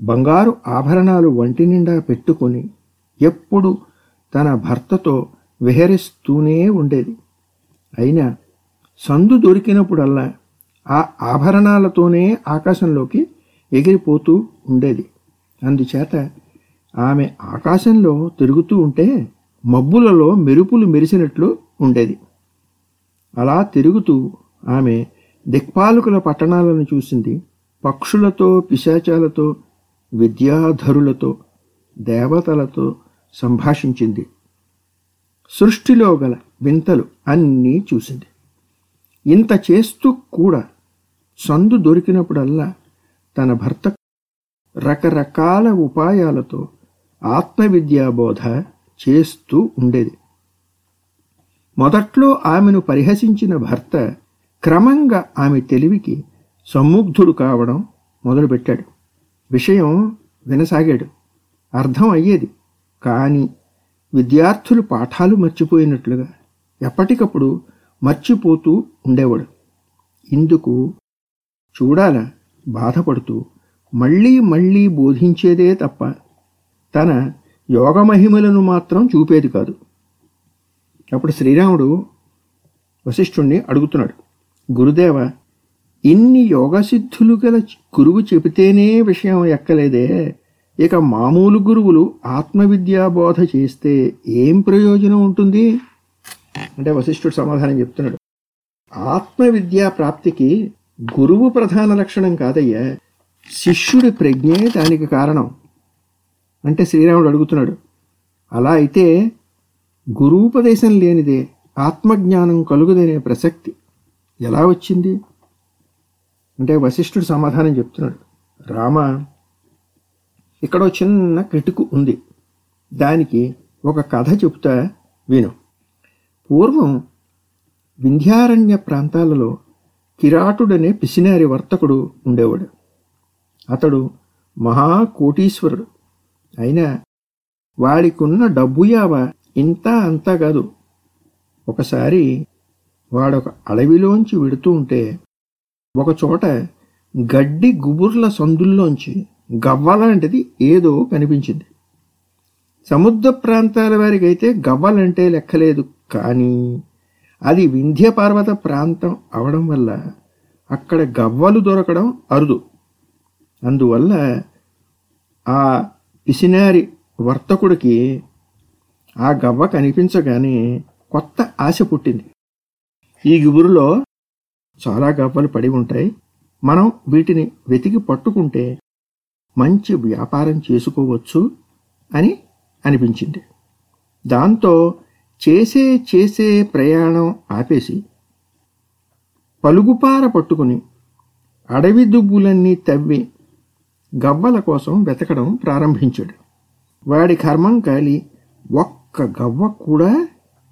బంగారు ఆభరణాలు వంటి నిండా పెట్టుకొని ఎప్పుడు తన భర్తతో విహరిస్తూనే ఉండేది. అయినా సందు దొరికినప్పుడల్లా ఆ ఆభరణాలతోనే ఆకాశంలోకి ఎగిరిపోతూ ఉండేది. అందుచేత ఆమె ఆకాశంలో తిరుగుతూ ఉంటే మబ్బులలో మెరుపులు మెరిసినట్లు ఉండేది. అలా తిరుగుతూ ఆమె దిక్పాలకుల పట్టణాలను చూసింది. పక్షులతో పిశాచాలతో విద్యాధరులతో దేవతలతో సంభాషించింది. సృష్టిలో గల వింతలు అన్నీ చూసింది. ఇంత చేస్తూ కూడా సందు దొరికినప్పుడల్లా తన భర్త రకరకాల ఉపాయాలతో ఆత్మవిద్యాబోధ చేస్తూ ఉండేది. మొదట్లో ఆమెను పరిహసించిన భర్త క్రమంగా ఆమె తెలివికి సమ్ముగ్ధుడు కావడం మొదలుపెట్టాడు. విషయం వినసాగాడు. అర్థం అయ్యేది. కానీ విద్యార్థులు పాఠాలు మర్చిపోయినట్లుగా ఎప్పటికప్పుడు మర్చిపోతూ ఉండేవాడు. ఇందుకు చూడాల బాధపడుతూ మళ్ళీ మళ్ళీ బోధించేదే తప్ప తన యోగ మహిమలను మాత్రం చూపేది కాదు. అప్పుడు శ్రీరాముడు వశిష్ఠుణ్ణి అడుగుతున్నాడు గురుదేవ ఇన్ని యోగసిద్ధులు గల గురువు చెబితేనే విషయం ఎక్కలేదే. ఇక మామూలు గురువులు ఆత్మవిద్యా బోధ చేస్తే ఏం ప్రయోజనం ఉంటుంది? అంటే వశిష్ఠుడు సమాధానం చెప్తున్నాడు ఆత్మవిద్యా ప్రాప్తికి గురువు ప్రధాన లక్షణం కాదయ్యా. శిష్యుడి ప్రజ్ఞే దానికి కారణం. అంటే శ్రీరాముడు అడుగుతున్నాడు అలా అయితే గురూపదేశం లేనిదే ఆత్మజ్ఞానం కలుగుదనే ప్రసక్తి ఎలా వచ్చింది? అంటే వశిష్ఠుడు సమాధానం చెప్తున్నాడు రామ ఇక్కడ చిన్న కిటుకు ఉంది. దానికి ఒక కథ చెప్తా విను. పూర్వం వింధ్యారణ్య ప్రాంతాలలో కిరాటుడనే పిసినారి వర్తకుడు ఉండేవాడు. అతడు మహాకోటీశ్వరుడు. అయినా వాడికున్న డబ్బు యావ ఇంత అంతా కాదు. ఒకసారి వాడొక అడవిలోంచి వెడుతూ ఉంటే ఒకచోట గడ్డి గుబుర్ల సందుల్లోంచి గవ్వలాంటిది ఏదో కనిపించింది. సముద్ర ప్రాంతాల వారికైతే గవ్వలంటే లెక్కలేదు. కానీ అది వింధ్య పర్వత ప్రాంతం అవడం వల్ల అక్కడ గవ్వలు దొరకడం అరుదు. అందువల్ల ఆ పిసినారి వర్తకుడికి ఆ గవ్వ కనిపించగానే కొత్త ఆశ పుట్టింది. ఈ గుబురులో చాలా గవ్వలు పడి ఉంటాయి. మనం వీటిని వెతికి పట్టుకుంటే మంచి వ్యాపారం చేసుకోవచ్చు అని అనిపించింది. దాంతో చేసే చేసే ప్రయాణం ఆపేసి పలుగుపార పట్టుకుని అడవి దుబ్బులన్నీ తవ్వి గవ్వల కోసం వెతకడం ప్రారంభించాడు. వాడి కర్మం కాలి ఒక్క గవ్వ కూడా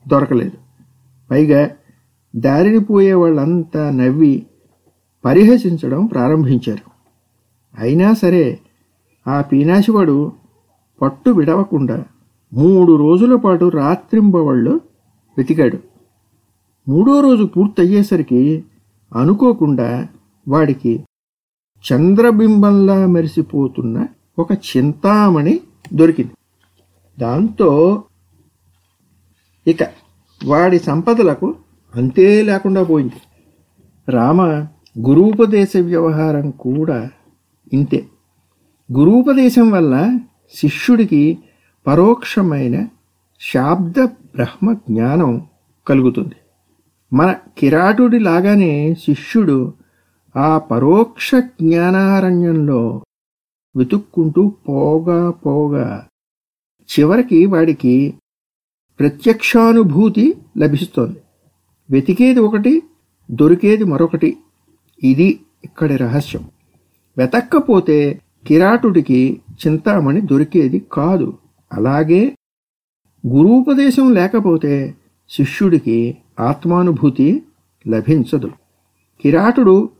దొరకలేదు. పైగా దారిని పోయే వాళ్ళంతా నవ్వి పరిహసించడం ప్రారంభించారు. అయినా సరే ఆ పీనాశివాడు పట్టు విడవకుండా మూడు రోజుల పాటు రాత్రింబవళ్ళు వెతికాడు. మూడో రోజు పూర్తయ్యేసరికి అనుకోకుండా వాడికి చంద్రబింబంలా మెరిసిపోతున్న ఒక చింతామణి దొరికింది. దాంతో ఇక వాడి సంపదలకు అంతే లేకుండా పోయింది. రామ గురూపదేశ వ్యవహారం కూడా ఇంతే. గురూపదేశం వల్ల శిష్యుడికి పరోక్షమైన శాబ్ద బ్రహ్మ జ్ఞానం కలుగుతుంది. మన కిరాటుడి లాగానే శిష్యుడు ఆ పరోక్ష జ్ఞానారణ్యంలో వెతుక్కుంటూ పోగా పోగా చివరికి వాడికి ప్రత్యక్షానుభూతి లభిస్తోంది. వెతికేది ఒకటి దొరికేది మరొకటి. ఇది ఇక్కడి రహస్యం. వెతక్కపోతే కిరాటుడికి చింతామణి దొరికేది కాదు. అలాగే గురూపదేశం లేకపోతే శిష్యుడికి ఆత్మానుభూతి లభించదు. కిరాటుడు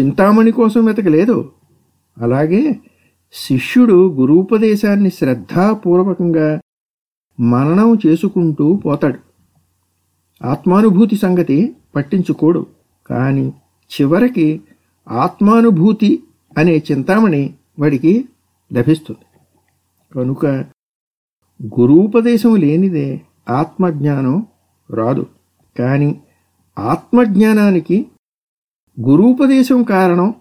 చింతామణి కోసం వెతకలేదు. అలాగే శిష్యుడు గురూపదేశాన్ని శ్రద్ధాపూర్వకంగా మననం చేసుకుంటూ పోతాడు. ఆత్మానుభూతి సంగతి పట్టించుకోడు. కానీ చివరికి ఆత్మానుభూతి అనే చింతామణి వాడికి లభిస్తుంది. కనుక గురూపదేశం లేనిదే ఆత్మజ్ఞానం రాదు. కానీ ఆత్మజ్ఞానానికి గురూపదేశం కారణం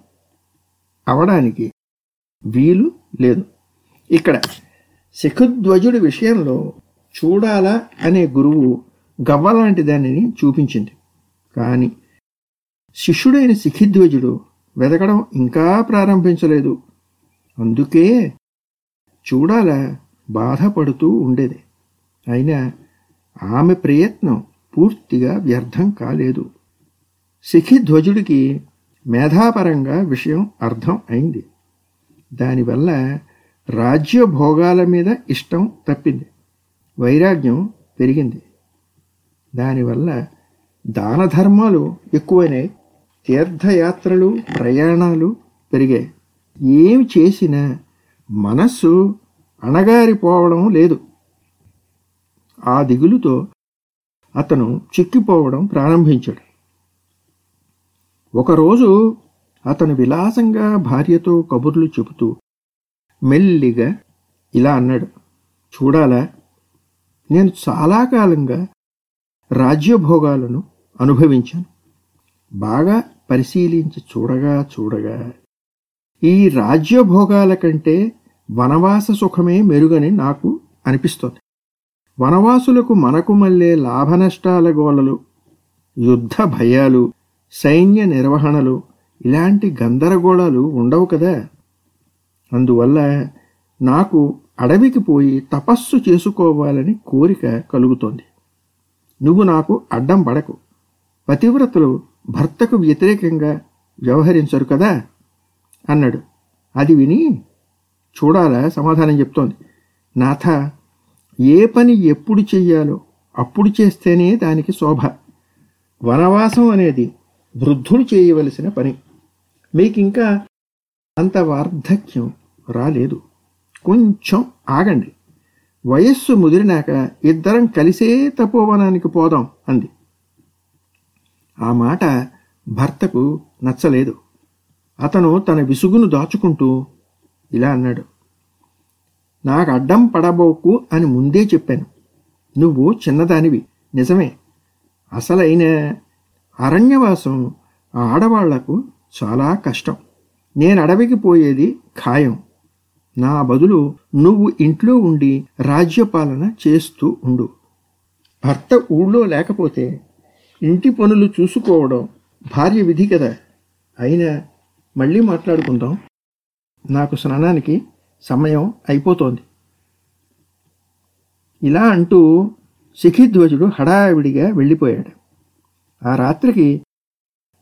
అవడానికి వీలు లేదు. ఇక్కడ శఖుధ్వజుడి విషయంలో చూడాలా అనే గురువు గవ్వలాంటి దానిని చూపించింది. కానీ శిష్యుడైన శిఖిధ్వజుడు వెతకడం ఇంకా ప్రారంభించలేదు. అందుకే చూడాలా బాధపడుతూ ఉండేది. అయినా ఆమె ప్రయత్నం పూర్తిగా వ్యర్థం కాలేదు. శిఖిధ్వజుడికి మేధాపరంగా విషయం అర్థం అయింది. దానివల్ల రాజ్యభోగాల మీద ఇష్టం తప్పింది. వైరాగ్యం పెరిగింది. దానివల్ల దాన ధర్మాలు ఎక్కువైనాయి. తీర్థయాత్రలు ప్రయాణాలు పెరిగాయి. ఏమి చేసినా మనస్సు అణగారిపోవడం లేదు. ఆ దిగులుతో అతను చిక్కిపోవడం ప్రారంభించాడు. ఒకరోజు అతను విలాసంగా భార్యతో కబుర్లు చెబుతూ మెల్లిగా ఇలా అన్నాడు చూడాలా నేను చాలా కాలంగా రాజ్యభోగాలను అనుభవించాను. బాగా పరిశీలించి చూడగా చూడగా ఈ రాజ్యభోగాల కంటే వనవాస సుఖమే మెరుగని నాకు అనిపిస్తోంది. వనవాసులకు మనకు మళ్ళే లాభనష్టాల గోళలు యుద్ధ భయాలు సైన్య నిర్వహణలు ఇలాంటి గందరగోళాలు ఉండవు కదా. అందువల్ల నాకు అడవికి పోయి తపస్సు చేసుకోవాలని కోరిక కలుగుతోంది. నువ్వు నాకు అడ్డం పడకు. పతివ్రతలు భర్తకు వ్యతిరేకంగా వ్యవహరించరు కదా అన్నాడు. అది విని చూడాలా? సమాధానం చెప్తోంది. నాథ ఏ పని ఎప్పుడు చెయ్యాలో అప్పుడు చేస్తేనే దానికి శోభ. వనవాసం అనేది వృద్ధులు చేయవలసిన పని. మీకు ఇంకా అంత వార్ధక్యం రాలేదు. కొంచెం ఆగండి. వయస్సు ముదిరినాక ఇద్దరం కలిసే తపోవనానికి పోదాం అంది. ఆ మాట భర్తకు నచ్చలేదు. అతను తన విసుగును దాచుకుంటూ ఇలా అన్నాడు. నాకు అడ్డం పడబోకు అని ముందే చెప్పాను. నువ్వు చిన్నదానివి. నిజమే. అసలైన అరణ్యవాసం ఆడవాళ్ళకు చాలా కష్టం. నేను అడవికి పోయేది ఖాయం. నా బదులు నువ్వు ఇంట్లో ఉండి రాజ్యపాలన చేస్తూ ఉండు. భర్త ఊళ్ళో లేకపోతే ఇంటి పనులు చూసుకోవడం భార్య విధి కదా. అయినా మళ్ళీ మాట్లాడుకుందాం. నాకు స్నానానికి సమయం అయిపోతోంది. ఇలా అంటూ శిఖిధ్వజుడు హడావిడిగా వెళ్ళిపోయాడు. ఆ రాత్రికి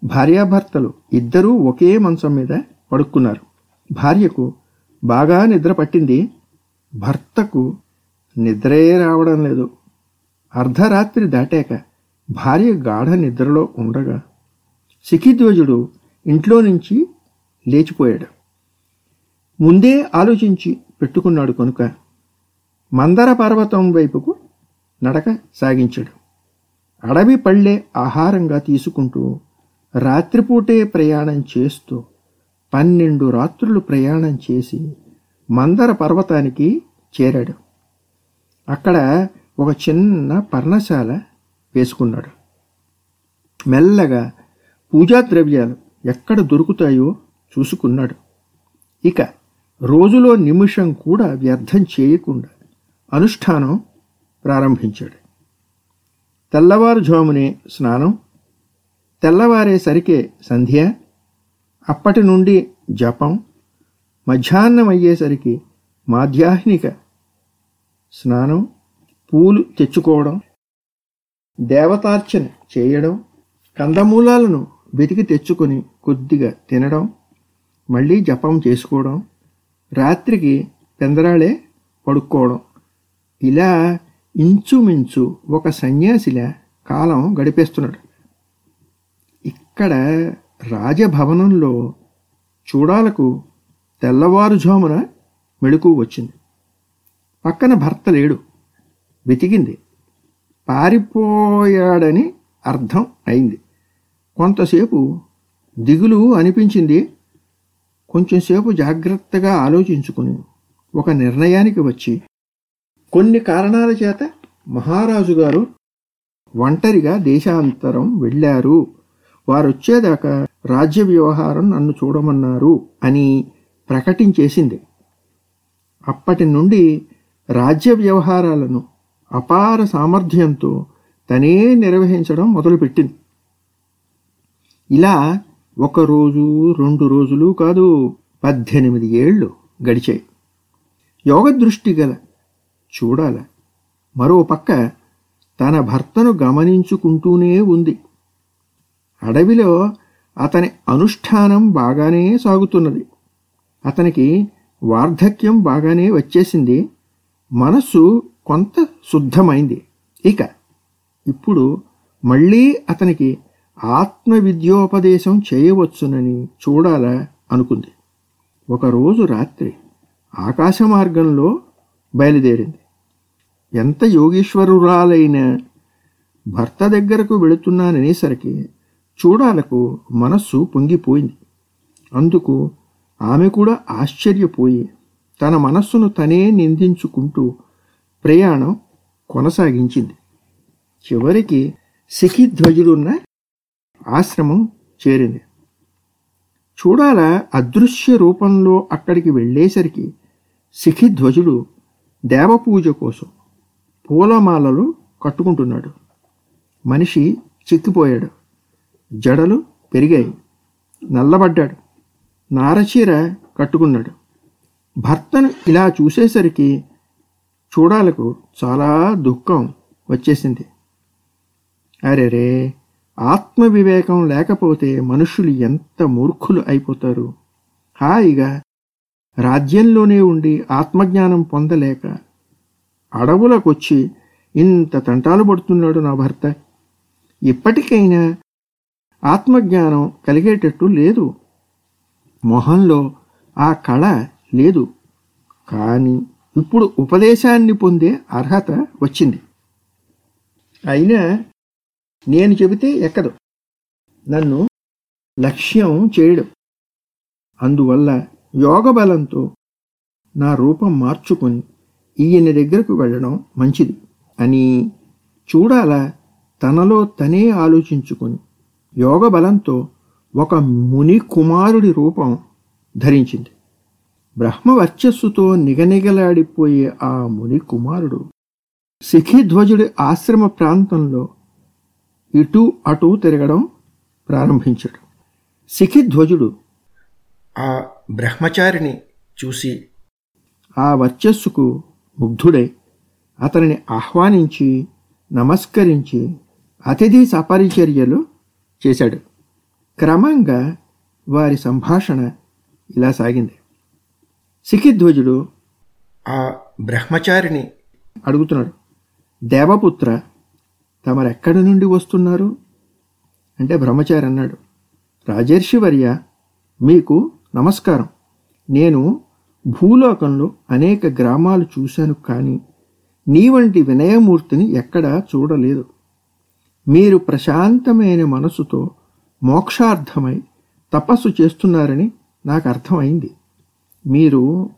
భార్యాభర్తలు ఇద్దరూ ఒకే మంచం మీద పడుక్కున్నారు భార్యకు బాగా నిద్ర పట్టింది. భర్తకు నిద్రే రావడం లేదు. అర్ధరాత్రి దాటాక భార్య గాఢ నిద్రలో ఉండగా శిఖిధ్వజుడు ఇంట్లో నుంచి లేచిపోయాడు. ముందే ఆలోచించి పెట్టుకున్నాడు కనుక మందర పర్వతం వైపుకు నడక సాగించాడు. అడవి పళ్ళే ఆహారంగా తీసుకుంటూ రాత్రిపూటే ప్రయాణం చేస్తూ పన్నెండు రాత్రులు ప్రయాణం చేసి మందర పర్వతానికి చేరాడు. అక్కడ ఒక చిన్న పర్ణశాల వేసుకున్నాడు. మెల్లగా పూజా ద్రవ్యాలు ఎక్కడ దొరుకుతాయో చూసుకున్నాడు. ఇక రోజులో నిమిషం కూడా వ్యర్థం చేయకుండా అనుష్ఠానం ప్రారంభించాడు. తెల్లవారుజామునే స్నానం తెల్లవారేసరికే సంధ్య అప్పటి నుండి జపం మధ్యాహ్నం అయ్యేసరికి మాధ్యాహ్నిక స్నానం పూలు తెచ్చుకోవడం దేవతార్చన చేయడం కందమూలాలను వెతికి తెచ్చుకొని కొద్దిగా తినడం మళ్ళీ జపం చేసుకోవడం రాత్రికి పెందరాళే పడుకోవడం. ఇలా ఇంచుమించు ఒక సన్యాసిలా కాలం గడిపేస్తున్నాడు. ఇక్కడ రాజభవనంలో చూడాలకు తెల్లవారుజామున మెళుకు వచ్చింది. పక్కన భర్త లేడు. వెతికింది. పారిపోయాడని అర్థం అయింది. కొంతసేపు దిగులు అనిపించింది కొంచెంసేపు జాగ్రత్తగా ఆలోచించుకుని ఒక నిర్ణయానికి వచ్చి కొన్ని కారణాల చేత మహారాజు గారు ఒంటరిగా దేశాంతరం వెళ్ళారు. వారొచ్చేదాకా రాజ్య వ్యవహారం నన్ను చూడమన్నారు అని ప్రకటించేసింది. అప్పటి నుండి రాజ్య వ్యవహారాలను అపార సామర్థ్యంతో తనే నిర్వహించడం మొదలుపెట్టింది. ఇలా ఒక రోజు రెండు రోజులు కాదు పద్దెనిమిది ఏళ్ళు గడిచాయి. యోగ దృష్టి గల చూడాల. మరో పక్క తన భర్తను గమనించుకుంటూనే ఉంది. అడవిలో అతని అనుష్ఠానం బాగానే సాగుతున్నది. అతనికి వార్ధక్యం బాగానే వచ్చేసింది. మనస్సు కొంత శుద్ధమైంది. ఇక ఇప్పుడు మళ్ళీ అతనికి ఆత్మ విద్యోపదేశం చేయవచ్చునని చూడాలా? అనుకుంది. ఒకరోజు రాత్రి ఆకాశ మార్గంలో బయలుదేరింది. ఎంత యోగీశ్వరురాలైన భర్త దగ్గరకు వెళుతున్నాననేసరికి చూడాలకు మనస్సు పొంగిపోయింది. అందుకు ఆమె కూడా ఆశ్చర్యపోయి తన మనస్సును తనే నిందించుకుంటూ ప్రయాణం కొనసాగించింది. చివరికి సిఖిధ్వజుడున్న ఆశ్రమం చేరింది. చూడాల అదృశ్య రూపంలో అక్కడికి వెళ్ళేసరికి శిఖిధ్వజుడు దేవపూజ కోసం పూలమాలలు కట్టుకుంటున్నాడు. మనిషి చిక్కిపోయాడు. జడలు పెరిగాయి. నల్లబడ్డాడు. నారచీర కట్టుకున్నాడు. భర్తను ఇలా చూసేసరికి చూడాలకు చాలా దుఃఖం వచ్చేసింది. ఆత్మవివేకం లేకపోతే మనుషులు ఎంత మూర్ఖులు అయిపోతారు? హాయిగా రాజ్యంలోనే ఉండి ఆత్మజ్ఞానం పొందలేక అడవులకొచ్చి ఇంత తంటాలు పడుతున్నాడు నా భర్త. ఇప్పటికైనా ఆత్మజ్ఞానం కలిగేటట్టు లేదు. మొహంలో ఆ కళ లేదు. కానీ ఇప్పుడు ఉపదేశాన్ని పొందే అర్హత వచ్చింది. అయినా నేను చెబితే ఎక్కదు. నన్ను లక్ష్యం చేయడం. అందువల్ల యోగ బలంతో నా రూపం మార్చుకొని ఈయన దగ్గరకు వెళ్ళడం మంచిది అని చూడాలా? తనలో తనే ఆలోచించుకొని యోగ బలంతో ఒక ముని కుమారుడి రూపం ధరించింది. బ్రహ్మవర్చస్సుతో నిగనిగలాడిపోయే ఆ ముని కుమారుడు సిఖిధ్వజుడి ఆశ్రమ ప్రాంతంలో ఇటు అటు తిరగడం ప్రారంభించాడు. శిఖిధ్వజుడు ఆ బ్రహ్మచారిని చూసి ఆ వర్చస్సుకు ముగ్ధుడై అతనిని ఆహ్వానించి నమస్కరించి అతిథి సపరిచర్యలు చేశాడు. క్రమంగా వారి సంభాషణ ఇలా సాగింది. సిఖిధ్వజుడు ఆ బ్రహ్మచారిని అడుగుతున్నాడు దేవపుత్ర తమరెక్కడి నుండి వస్తున్నారు? అంటే బ్రహ్మచారి అన్నాడు. రాజర్షివర్య మీకు నమస్కారం. నేను భూలోకంలో అనేక గ్రామాలు చూశాను కానీ నీ వంటి వినయమూర్తిని ఎక్కడా చూడలేదు. మీరు ప్రశాంతమైన మనసుతో మోక్షార్థమై తపస్సు చేస్తున్నారని నాకు అర్థమైంది. మీరు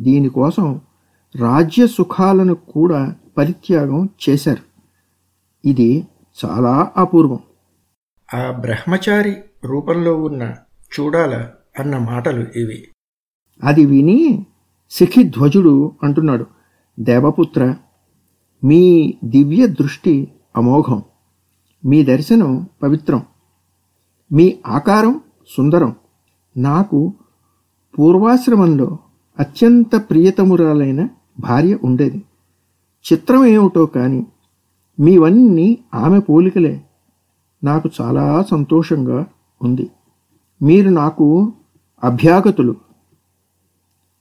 దీనికోసం రాజ్య సుఖాలను కూడా పరిత్యాగం చేశారు. ఇది చాలా అపూర్వం. ఆ బ్రహ్మచారి రూపంలో ఉన్న చూడాల అన్న మాటలు ఇవి. అది విని శిఖిధ్వజుడు అంటున్నాడు దేవపుత్ర మీ దివ్య దృష్టి అమోఘం మీ దర్శనం పవిత్రం మీ ఆకారం సుందరం నాకు పూర్వాశ్రమంలో అత్యంత ప్రియతమురాలైన భార్య ఉండేది. చిత్రం ఏమిటో కానీ మీవన్నీ ఆమె పోలికలే. నాకు చాలా సంతోషంగా ఉంది. మీరు నాకు అభ్యాగతులు.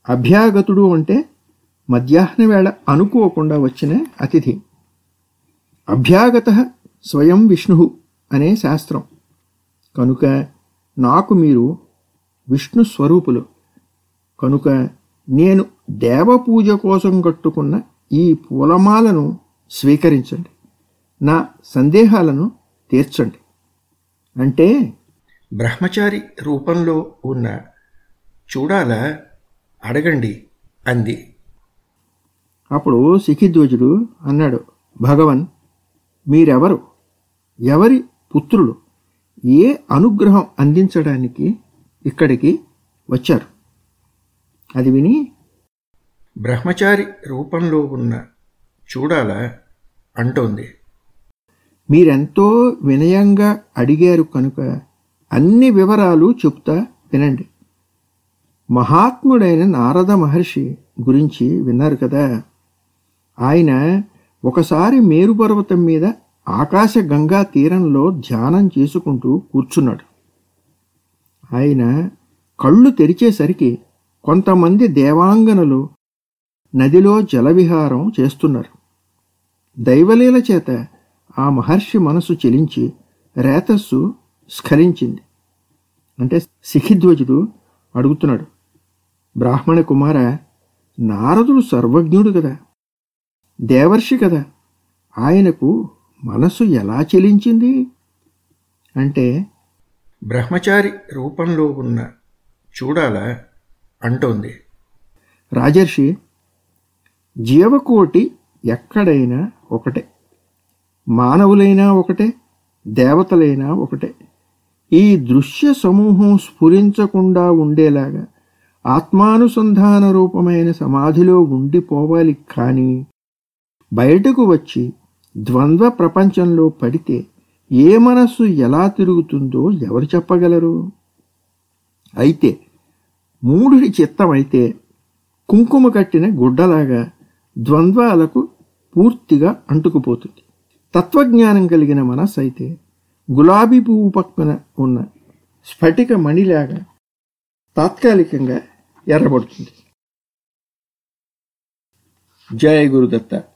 అభ్యాగతుడు అంటే మధ్యాహ్న వేళ అనుకోకుండా వచ్చిన అతిథి. అభ్యాగత స్వయం విష్ణు అనే శాస్త్రం. కనుక నాకు మీరు విష్ణు స్వరూపులు. కనుక నేను దేవపూజ కోసం కట్టుకున్న ఈ పూలమాలను స్వీకరించండి. నా సందేహాలను తీర్చండి. అంటే బ్రహ్మచారి రూపంలో ఉన్న చూడాల? అడగండి అంది. అప్పుడు శిఖిధ్వజుడు అన్నాడు భగవన్ మీరెవరు? ఎవరి పుత్రులు? ఏ అనుగ్రహం అందించడానికి ఇక్కడికి వచ్చారు? అది విని బ్రహ్మచారి రూపంలో ఉన్న చూడాల? అంటోంది. మీరెంతో వినయంగా అడిగారు కనుక అన్ని వివరాలు చెప్తా వినండి. మహాత్ముడైన నారద మహర్షి గురించి విన్నారు కదా. ఆయన ఒకసారి మేరుపర్వతం మీద ఆకాశ గంగా తీరంలో ధ్యానం చేసుకుంటూ కూర్చున్నాడు. ఆయన కళ్ళు తెరిచేసరికి కొంతమంది దేవాంగనలు నదిలో జలవిహారం చేస్తున్నారు. దైవలీల చేత ఆ మహర్షి మనసు చెలించి రేతస్సు స్ఖలించింది. అంటే శిఖిధ్వజుడు అడుగుతున్నాడు బ్రాహ్మణ కుమార నారదుడు సర్వజ్ఞుడు కదా దేవర్షి కదా ఆయనకు మనసు ఎలా చెలించింది? అంటే బ్రహ్మచారి రూపంలో ఉన్న చూడాల అంటోంది. రాజర్షి జీవకోటి ఎక్కడైనా ఒకటే మానవులైనా ఒకటే దేవతలైనా ఒకటే. ఈ దృశ్య సమూహం స్ఫురించకుండా ఉండేలాగా ఆత్మానుసంధాన రూపమైన సమాధిలో ఉండిపోవాలి కానీ బయటకు వచ్చి ద్వంద్వ ప్రపంచంలో పడితే ఏ మనస్సు ఎలా తిరుగుతుందో ఎవరు చెప్పగలరు? అయితే మూఢుడి చిత్తమైతే కుంకుమ కట్టిన గుడ్డలాగా ద్వంద్వాలకు పూర్తిగా అంటుకుపోతుంది. తత్వజ్ఞానం కలిగిన మనస్సు అయితే గులాబీ పువ్వు పక్కన ఉన్న స్ఫటిక మణిలాగా తాత్కాలికంగా ఎర్రబడుతుంది. జయ గురుదత్త.